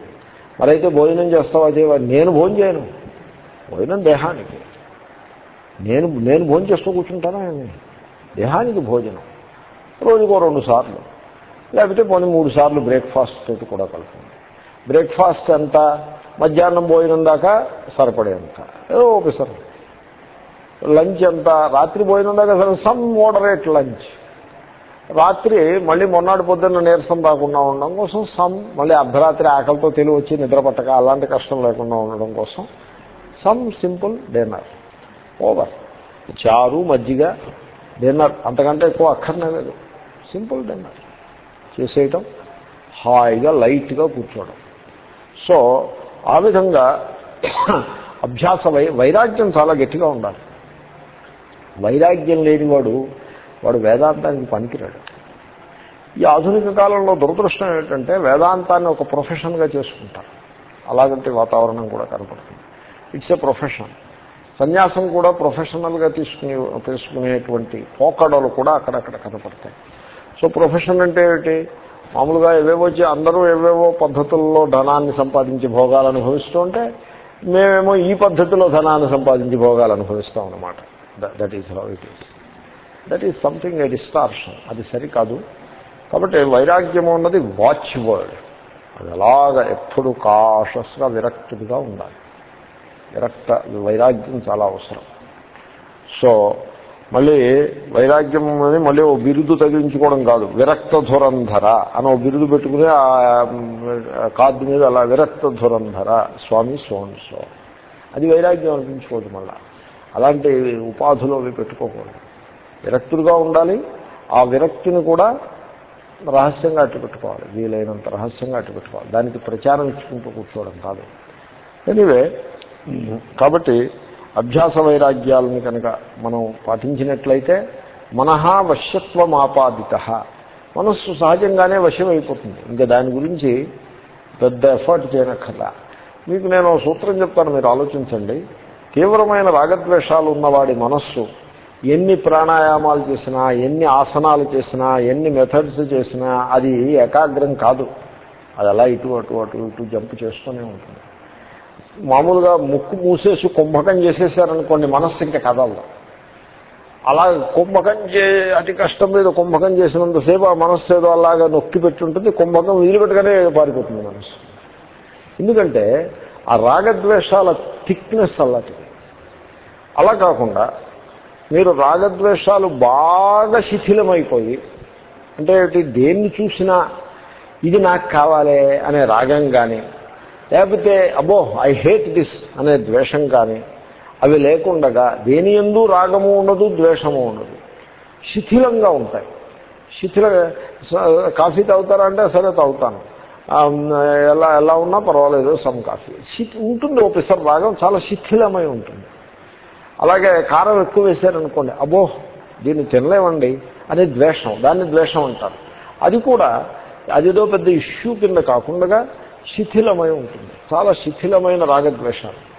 మరైతే భోజనం చేస్తావా చేయవా? నేను భోజనం చేయను. భోజనం దేహానికి. నేను నేను భోజనం చేస్తూ కూర్చుంటానా దేహానికి భోజనం. రోజుకో రెండు సార్లు. లేకపోతే పోనీ మూడు సార్లు బ్రేక్ఫాస్ట్ తోటి కూడా కలుపుకుంది బ్రేక్ఫాస్ట్ ఎంత? మధ్యాహ్నం భోజనం దాకా సరిపడేంత ఏదో సార్. లంచ్ ఎంత? రాత్రి భోజనం దాకా సరే. Some moderate lunch. రాత్రి మళ్ళీ మొన్నటి పొద్దున్న నీరసం రాకుండా ఉండడం కోసం సమ్ మళ్ళీ అర్ధరాత్రి ఆకలితో తెలివి వచ్చి నిద్రపట్టక అలాంటి కష్టం లేకుండా ఉండడం కోసం సమ్ సింపుల్ డిన్నర్. ఓవర్. చారు మజ్జిగ డిన్నర్ అంతకంటే ఎక్కువ అక్కర్లేదు సింపుల్ డిన్నర్. చేసేయటం హాయిగా లైట్గా కూర్చోవడం. సో ఆ విధంగా అభ్యాస వై వైరాగ్యం చాలా గట్టిగా ఉండాలి. వైరాగ్యం లేనివాడు వాడు వేదాంతానికి పనికిరాడు. ఈ ఆధునిక కాలంలో దురదృష్టం ఏంటంటే వేదాంతాన్ని ఒక ప్రొఫెషన్గా చేసుకుంటారు. అలాగంటే వాతావరణం కూడా కనపడుతుంది. It's a profession. సన్యాసం కూడా ప్రొఫెషనల్గా తీసుకునే తీసుకునేటువంటి పోకడలు కూడా అక్కడక్కడ కనపడతాయి. సో ప్రొఫెషన్ అంటే ఏమిటి? మామూలుగా ఏవేవో అందరూ ఏవేవో పద్ధతుల్లో ధనాన్ని సంపాదించి భోగాలు అనుభవిస్తూ ఉంటే మేమేమో ఈ పద్ధతిలో ధనాన్ని సంపాదించి భోగాలు అనుభవిస్తాం అనమాట that is how it is that is something a distortion అది సరికాదు. కాబట్టి వైరాగ్యము అన్నది వాచ్ వర్డ్ అది అలాగ ఎప్పుడు కాషస్గా విరక్తుడిగా ఉండాలి. విరక్త వైరాగ్యం చాలా అవసరం. సో మళ్ళీ వైరాగ్యం అని మళ్ళీ ఓ బిరుదు తగిలించుకోవడం కాదు. విరక్త ధురంధర అని ఓ బిరుదు పెట్టుకుని ఆ కార్డు మీద అలా విరక్త ధురంధర స్వామి సోన్సో అది వైరాగ్యం అనిపించుకోదు మళ్ళీ. అలాంటి ఉపాధులు అవి పెట్టుకోకూడదు. విరక్తులుగా ఉండాలి. ఆ విరక్తిని కూడా రహస్యంగా అట్టుపెట్టుకోవాలి వీలైనంత రహస్యంగా అట్టుపెట్టుకోవాలి దానికి ప్రచారం ఇచ్చుకుంటూ కూర్చోవడం కాదు. ఎనివే కాబట్టి అభ్యాస వైరాగ్యాలని కనుక మనం పాటించినట్లయితే మనహా వశ్యత్వం ఆపాదిత మనస్సు సహజంగానే వశం అయిపోతుంది ఇంకా దాని గురించి పెద్ద ఎఫర్ట్ చేయనక్కర్లా. మీకు నేను సూత్రం చెప్తాను మీరు ఆలోచించండి. తీవ్రమైన రాగద్వేషాలు ఉన్నవాడి మనస్సు ఎన్ని ప్రాణాయామాలు చేసినా ఎన్ని ఆసనాలు చేసినా ఎన్ని మెథడ్స్ చేసినా అది ఏకాగ్రం కాదు. అది అలా ఇటు అటు అటు ఇటు జంప్ చేస్తూనే ఉంటుంది. మామూలుగా ముక్కు మూసేసి కుంభకం చేసేసారనుకోండి మనస్సు ఇంకా కదలదు. అలా కుంభకం చే అతి కష్టం మీద కుంభకం చేసినంతసేపు ఆ మనస్సు ఏదో అలాగా నొక్కి పెట్టుంటుంది కుంభకం వదిలిపెట్టగానే పారిపోతుంది మనస్సు. ఎందుకంటే ఆ రాగద్వేషాల థిక్నెస్ అలాంటిది అలా కాకుండా మీరు రాగద్వేషాలు బాగా శిథిలమైపోయి అంటే దేన్ని చూసినా ఇది నాకు కావాలి అనే రాగం కానీ లేకపోతే అబ్బో ఐ హేట్ దిస్ అనే ద్వేషం కానీ అవి లేకుండగా దేని ఎందు రాగము ఉండదు ద్వేషము ఉండదు. శిథిలంగా ఉంటాయి. శిథిల కాఫీ తాగుతారా అంటే సరే తాగుతాను. ఎలా ఎలా ఉన్నా పర్వాలేదు సమ్ కాఫీ. ఉంటుంది ఒకసారి రాగం చాలా శిథిలమై ఉంటుంది. అలాగే కారం ఎక్కువ వేశారనుకోండి అబ్బో దీన్ని తినలేమండి అనే ద్వేషం దాన్ని ద్వేషం అంటారు. అది కూడా అదేదో పెద్ద ఇష్యూ కింద కాకుండా శిథిలమై ఉంటుంది. చాలా శిథిలమైన రాగద్వేషాలు.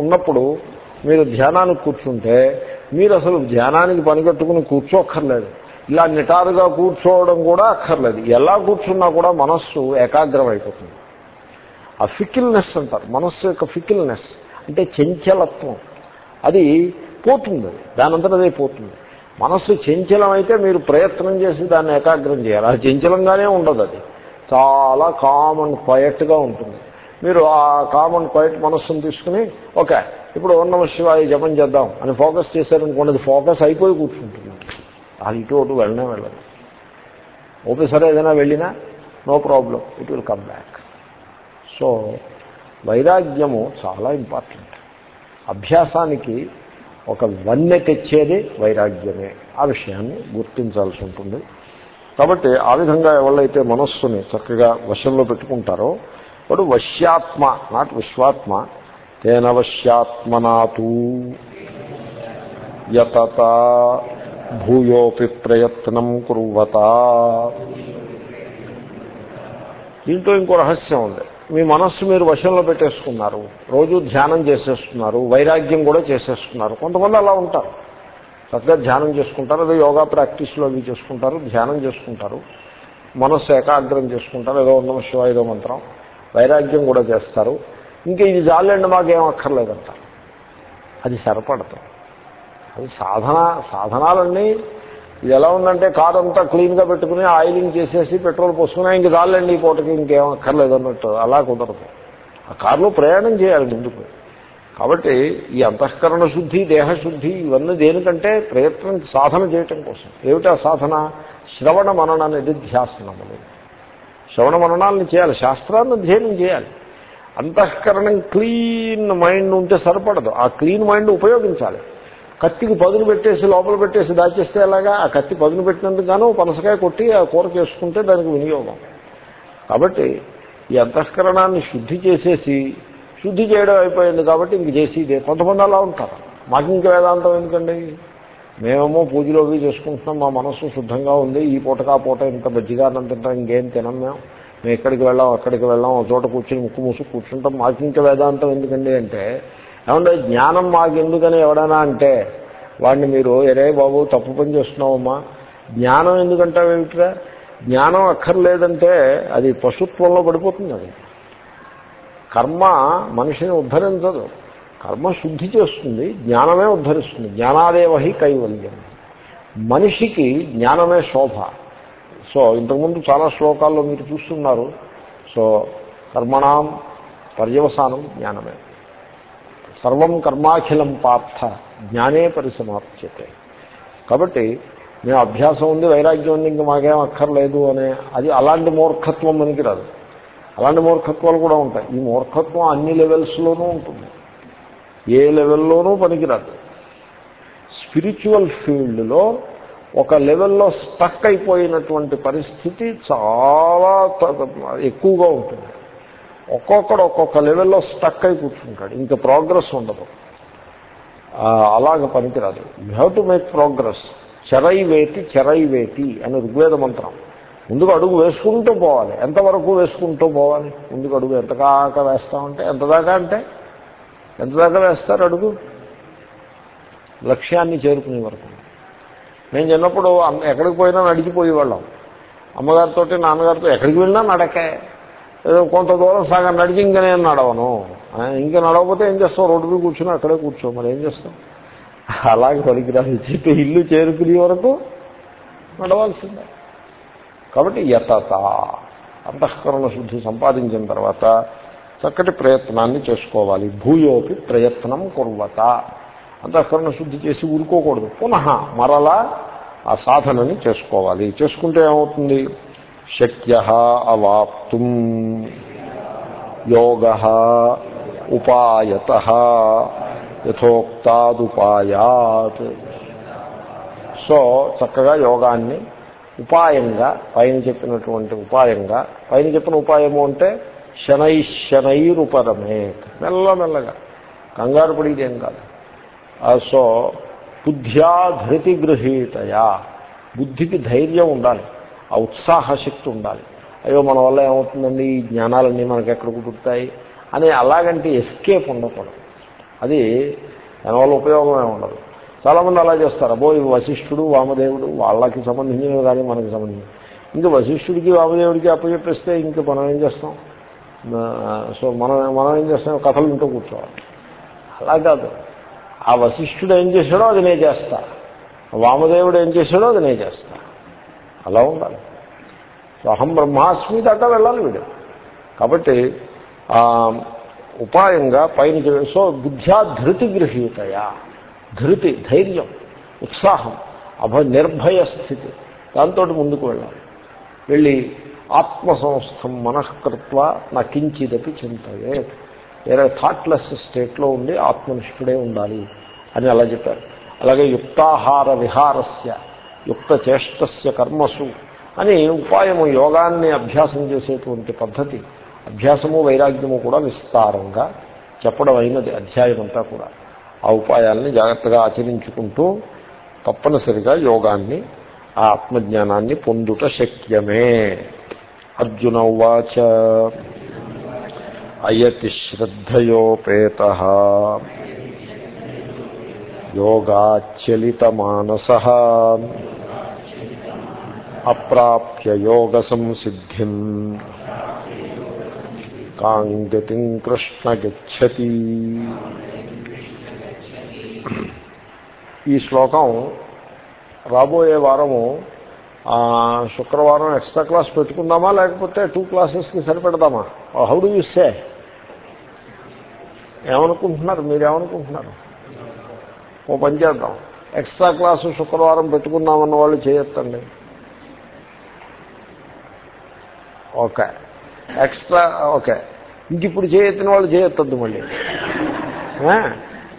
ఉన్నప్పుడు మీరు ధ్యానానికి కూర్చుంటే మీరు అసలు ధ్యానానికి పనికట్టుకుని కూర్చోక్కర్లేదు. ఇలా నిటారుగా కూర్చోవడం కూడా అక్కర్లేదు. ఎలా కూర్చున్నా కూడా మనస్సు ఏకాగ్రం అయిపోతుంది ఆ ఫికిల్నెస్ అంటారు మనస్సు యొక్క ఫికిల్నెస్ అంటే చంచలత్వం. అది పోతుంది. దానంతట అదే పోతుంది. మనస్సు చంచలమైతే మీరు ప్రయత్నం చేసి దాన్ని ఏకాగ్రం చేయాలి. అది చంచలంగానే ఉండదు అది. చాలా కామన్ క్వయట్గా ఉంటుంది. మీరు ఆ కామన్ క్వయట్ మనస్సును తీసుకుని ఓకే ఇప్పుడు ఓన్నమ శివాయి జపం చేద్దాం అని ఫోకస్ చేశారనుకోండి అది ఫోకస్ అయిపోయి కూర్చుంటుంది. అది ఇటు అటు వెళ్ళనే వెళ్ళదు. ఓపెసరే ఏదైనా వెళ్ళినా no problem it will come back. So వైరాగ్యము చాలా ఇంపార్టెంట్. అభ్యాసానికి ఒక వన్నె తెచ్చేది వైరాగ్యమే. ఆ విషయాన్ని గుర్తించాల్సి ఉంటుంది. కాబట్టి ఆ విధంగా ఎవరైతే మనస్సుని చక్కగా వశంలో పెట్టుకుంటారో వాడు వశ్యాత్మ నాట్ విశ్వాత్మ తేన వశ్యాత్మనాతూ. యతత భూయోపి ప్రయత్నం కుర్వత. దీంట్లో ఇంకో రహస్యం ఉంది. మీ మనస్సు మీరు వశంలో పెట్టేసుకున్నారు. రోజు ధ్యానం చేసేస్తున్నారు. వైరాగ్యం కూడా చేసేస్తున్నారు. కొంతమంది అలా ఉంటారు. చక్కగా ధ్యానం చేసుకుంటారు. అదే యోగా ప్రాక్టీస్లో అవి చేసుకుంటారు. ధ్యానం చేసుకుంటారు. మనస్సు ఏకాగ్రం చేసుకుంటారు. ఏదో ఉన్నమ శివ ఏదో మంత్రం. వైరాగ్యం కూడా చేస్తారు. ఇంకా ఇది జాలండి మాకేం అక్కర్లేదంటారు అది సరిపడతాం అది సాధన సాధనాలన్నీ ఇది ఎలా ఉందంటే కారు అంతా క్లీన్గా పెట్టుకుని ఆయిలింగ్ చేసేసి పెట్రోల్ పోసుకుని ఇంక చాలండి ఈ పూటకి ఇంకేం అక్కర్లేదు అన్నట్టు. అలా కుదరదు. ఆ కారులో ప్రయాణం చేయాలి ముందుకు. కాబట్టి ఈ అంతఃకరణ శుద్ధి దేహశుద్ధి ఇవన్నీ దేనికంటే ప్రయత్నం సాధన చేయటం కోసం. ఏమిటా సాధన? శ్రవణ మనన నిధిధ్యాసనములు శ్రవణ మననాలను చేయాలి. శాస్త్రాన్ని అధ్యయనం చేయాలి. అంతఃకరణం క్లీన్ మైండ్ ఉంటే సరిపడదు. ఆ క్లీన్ మైండ్ ఉపయోగించాలి. కత్తికి పదును పెట్టేసి లోపల పెట్టేసి దాచేస్తే ఎలాగా? ఆ కత్తి పదును పెట్టినందుకు గాను పనసకాయ కొట్టి ఆ కూర చేసుకుంటే దానికి వినియోగం. కాబట్టి ఈ అంతఃకరణాన్ని శుద్ధి చేసేసి శుద్ధి చేయడం అయిపోయింది కాబట్టి ఇంక చేసి ఇదే కొంతమంది అలా ఉంటారు. మాకు ఇంక వేదాంతం ఎందుకండి? మేమేమో పూజలు అవి చేసుకుంటున్నాం మా మనస్సు శుద్ధంగా ఉంది ఈ పూటకా పూట ఇంత బజ్జిగా అన్నం తింటాం ఇంకేం తినం మేము మేము ఎక్కడికి వెళ్ళాం అక్కడికి వెళ్ళాం ఒక చోట కూర్చుని ముక్కు మూసు కూర్చుంటాం. మాకు ఇంకా వేదాంతం ఎందుకండి అంటే ఏమంటే జ్ఞానం మాకు ఎందుకని ఎవడైనా అంటే వాడిని మీరు ఎరే బాబు తప్పు పని చేస్తున్నావమ్మా. జ్ఞానం ఎందుకంటావేమిట్రా జ్ఞానం అక్కర్లేదంటే అది పశుత్వంలో పడిపోతుంది అది. కర్మ మనిషిని ఉద్ధరించదు. కర్మ శుద్ధి చేస్తుంది జ్ఞానమే ఉద్ధరిస్తుంది. జ్ఞానాదేవహి కైవల్యం. మనిషికి జ్ఞానమే శోభ. సో ఇంతకుముందు చాలా శ్లోకాల్లో మీరు చూస్తున్నారు. సో కర్మణం పర్యవసానం జ్ఞానమే. సర్వం కర్మాఖిలం పార్థ జ్ఞానే పరిసమాప్యతే. కాబట్టి మేము అభ్యాసం ఉంది వైరాగ్యం ఉంది ఇంకా మాకేం అక్కర్లేదు అనే అది అలాంటి మూర్ఖత్వం మనకి రాదు. అలాంటి మూర్ఖత్వాలు కూడా ఉంటాయి. ఈ మూర్ఖత్వం అన్ని లెవెల్స్లోనూ ఉంటుంది. ఏ లెవెల్లోనూ పనికిరాదు. స్పిరిచువల్ ఫీల్డ్లో ఒక లెవెల్లో స్టక్ అయిపోయినటువంటి పరిస్థితి చాలా ఎక్కువగా ఉంటుంది. ఒక్కొక్కడు ఒక్కొక్క లెవెల్లో స్టక్ అయి కూర్చుంటాడు. ఇంకా ప్రోగ్రెస్ ఉండదు. అలాగ పనికిరాదు. You have to make progress చెరై వేటి చెరై వేటి అని ఋగ్వేద మంత్రం. ముందుకు అడుగు వేసుకుంటూ పోవాలి. ఎంతవరకు వేసుకుంటూ పోవాలి? ముందుకు అడుగు ఎంత వేస్తామంటే ఎంతదాకా అంటే? ఎంతదాకా వేస్తారు అడుగు? లక్ష్యాన్ని చేరుకునే వరకు. నేను చిన్నప్పుడు ఎక్కడికి పోయినా నడిచిపోయేవాళ్ళం. అమ్మగారితో నాన్నగారితో ఎక్కడికి వెళ్ళినా నడకే. ఏదో కొంత దూరం సగం నడిచి ఇంకా నేను నడవను ఇంకా నడవకపోతే ఏం చేస్తావు? రోడ్డు మీద కూర్చుని అక్కడే కూర్చో. మరి ఏం చేస్తాం అలాగే పనికిరాదు చెప్పి ఇల్లు చేరుకునే వరకు నడవాల్సిందే. కాబట్టి యతత అంతఃకరణ శుద్ధి సంపాదించిన తర్వాత చక్కటి ప్రయత్నాన్ని చేసుకోవాలి. భూయోపి ప్రయత్నం కుర్వత. అంతఃకరణ శుద్ధి చేసి ఊరుకోకూడదు. పునః మరలా ఆ సాధనని చేసుకోవాలి. చేసుకుంటే ఏమవుతుంది? శక్య అవాప్తుం యోగ ఉపాయత యథోక్తాదుపాయాత్. సో చక్కగా యోగాన్ని ఉపాయంగా పైన చెప్పినటువంటి ఉపాయంగా పైన చెప్పిన ఉపాయము అంటే శనై శనైరుపరమే మెల్లమెల్లగా కంగారు పడిదేం కాదు. సో బుద్ధ్యా ధృతి గృహీతయా బుద్ధికి ధైర్యం ఉండాలి. ఆ ఉత్సాహశక్తి ఉండాలి. అయ్యో మన వల్ల ఏమవుతుందండి? ఈ జ్ఞానాలన్నీ మనకు ఎక్కడ కుదురుతాయి అని అలాగంటే ఎస్కేప్ ఉండకూడదు. అది దానివల్ల ఉపయోగమే ఉండదు. చాలామంది అలా చేస్తారు. అబ్బో ఇవి వశిష్ఠుడు వామదేవుడు వాళ్ళకి సంబంధించినవి కానీ మనకి సంబంధించిన ఇంకా వశిష్ఠుడికి వామదేవుడికి అప్పచెప్పేస్తే ఇంకా మనం ఏం చేస్తాం? సో మనం మనం ఏం చేస్తాం? కథలు వింటూ కూర్చోవాలి. అలా కాదు. ఆ వశిష్ఠుడు ఏం చేశాడో అది నేను చేస్తా. వామదేవుడు ఏం చేశాడో అది నేను చేస్తా. అలా ఉండాలి. సో అహం బ్రహ్మాస్మి దాకా వెళ్ళాలి వీడు. కాబట్టి ఉపాయంగా పైన సో బుద్ధ్యా ధృతి గృహీతయా. ధృతి ధైర్యం ఉత్సాహం అభ నిర్భయ స్థితి. దాంతో ముందుకు వెళ్ళాలి. వెళ్ళి ఆత్మసంస్థం మనఃకృత్వ నా కించిదపి చింతయే. వేరే థాట్లెస్ స్టేట్లో ఉండి ఆత్మనిష్ఠుడే ఉండాలి అని అలా చెప్పారు. అలాగే యుక్తాహార విహారస్య. యుక్త చేష్టస్య కర్మసు అని ఉపాయము యోగాన్ని అభ్యాసం చేసేటువంటి పద్ధతి. అభ్యాసము వైరాగ్యము కూడా విస్తారంగా చెప్పడం అయినది అధ్యాయం అంతా కూడా. ఆ ఉపాయాలని జాగ్రత్తగా ఆచరించుకుంటూ తప్పనిసరిగా యోగాన్ని ఆ ఆత్మజ్ఞానాన్ని పొందుట శక్యమే. అర్జున ఉవాచ. అయతి శ్రద్ధయోపేత. యోగాచలితమానస అప్రాప్య యోగ సంసిద్ధిం కాంగతిం కృష్ణ గచ్చతి. ఈ శ్లోకం రాబోయే వారము శుక్రవారం ఎక్స్ట్రా క్లాస్ పెట్టుకుందామా లేకపోతే టూ క్లాసెస్కి సరిపెడదామా? హౌ డు యూ సే ఏమనుకుంటున్నారు? మీరేమనుకుంటున్నారు? ఓ పని చేద్దాం. ఎక్స్ట్రా క్లాసు శుక్రవారం పెట్టుకుందామన్న వాళ్ళు చేయొద్దండి. ఓకే. Extra okay. ఇంక ఇప్పుడు చేయొత్తిన వాళ్ళు చేయొత్తద్దు మళ్ళీ.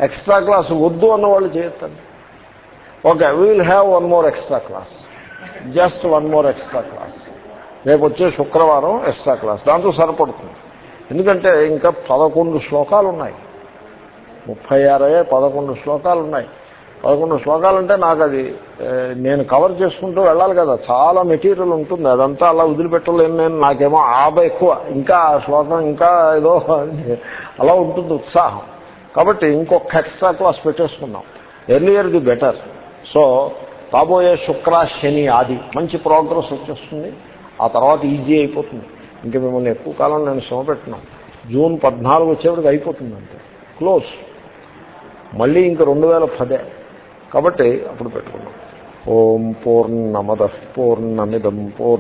ఎక్స్ట్రా క్లాస్ వద్దు అన్న వాళ్ళు చేయొద్దండి. Okay we will have one more extra class just one more extra class రేపు వచ్చే శుక్రవారం ఎక్స్ట్రా క్లాస్ దాంతో సరిపడుతుంది. ఎందుకంటే ఇంకా పదకొండు శ్లోకాలు ఉన్నాయి ముప్పై ఆరయ్యే పదకొండు శ్లోకాలు ఉన్నాయి పదకొండు శ్లోకాలంటే నాకు అది నేను కవర్ చేసుకుంటూ వెళ్ళాలి కదా. చాలా మెటీరియల్ ఉంటుంది. అదంతా అలా వదిలిపెట్టలేను నేను. నాకేమో ఆబ ఎక్కువ. ఇంకా ఆ శ్లోకం ఇంకా ఏదో అలా ఉంటుంది ఉత్సాహం. కాబట్టి ఇంకొక ఎక్స్ట్రా క్లాస్ పెట్టేసుకున్నాం ఎర్లియర్ ది బెటర్ సో రాబోయే శుక్ర శని ఆది మంచి ప్రోగ్రెస్ వచ్చేస్తుంది. ఆ తర్వాత ఈజీ అయిపోతుంది. ఇంకా మిమ్మల్ని ఎక్కువ కాలం నేను శ్రమ పెట్టినాను జూన్ పద్నాలుగు వచ్చేప్పటికి అయిపోతుంది అంతే. క్లోజ్ మళ్ళీ ఇంక రెండు వేల పదే. కాబట్టి అప్పుడు పెట్టుకున్నాం ఓం పూర్ణమద పూర్ణమిదం పూర్ణ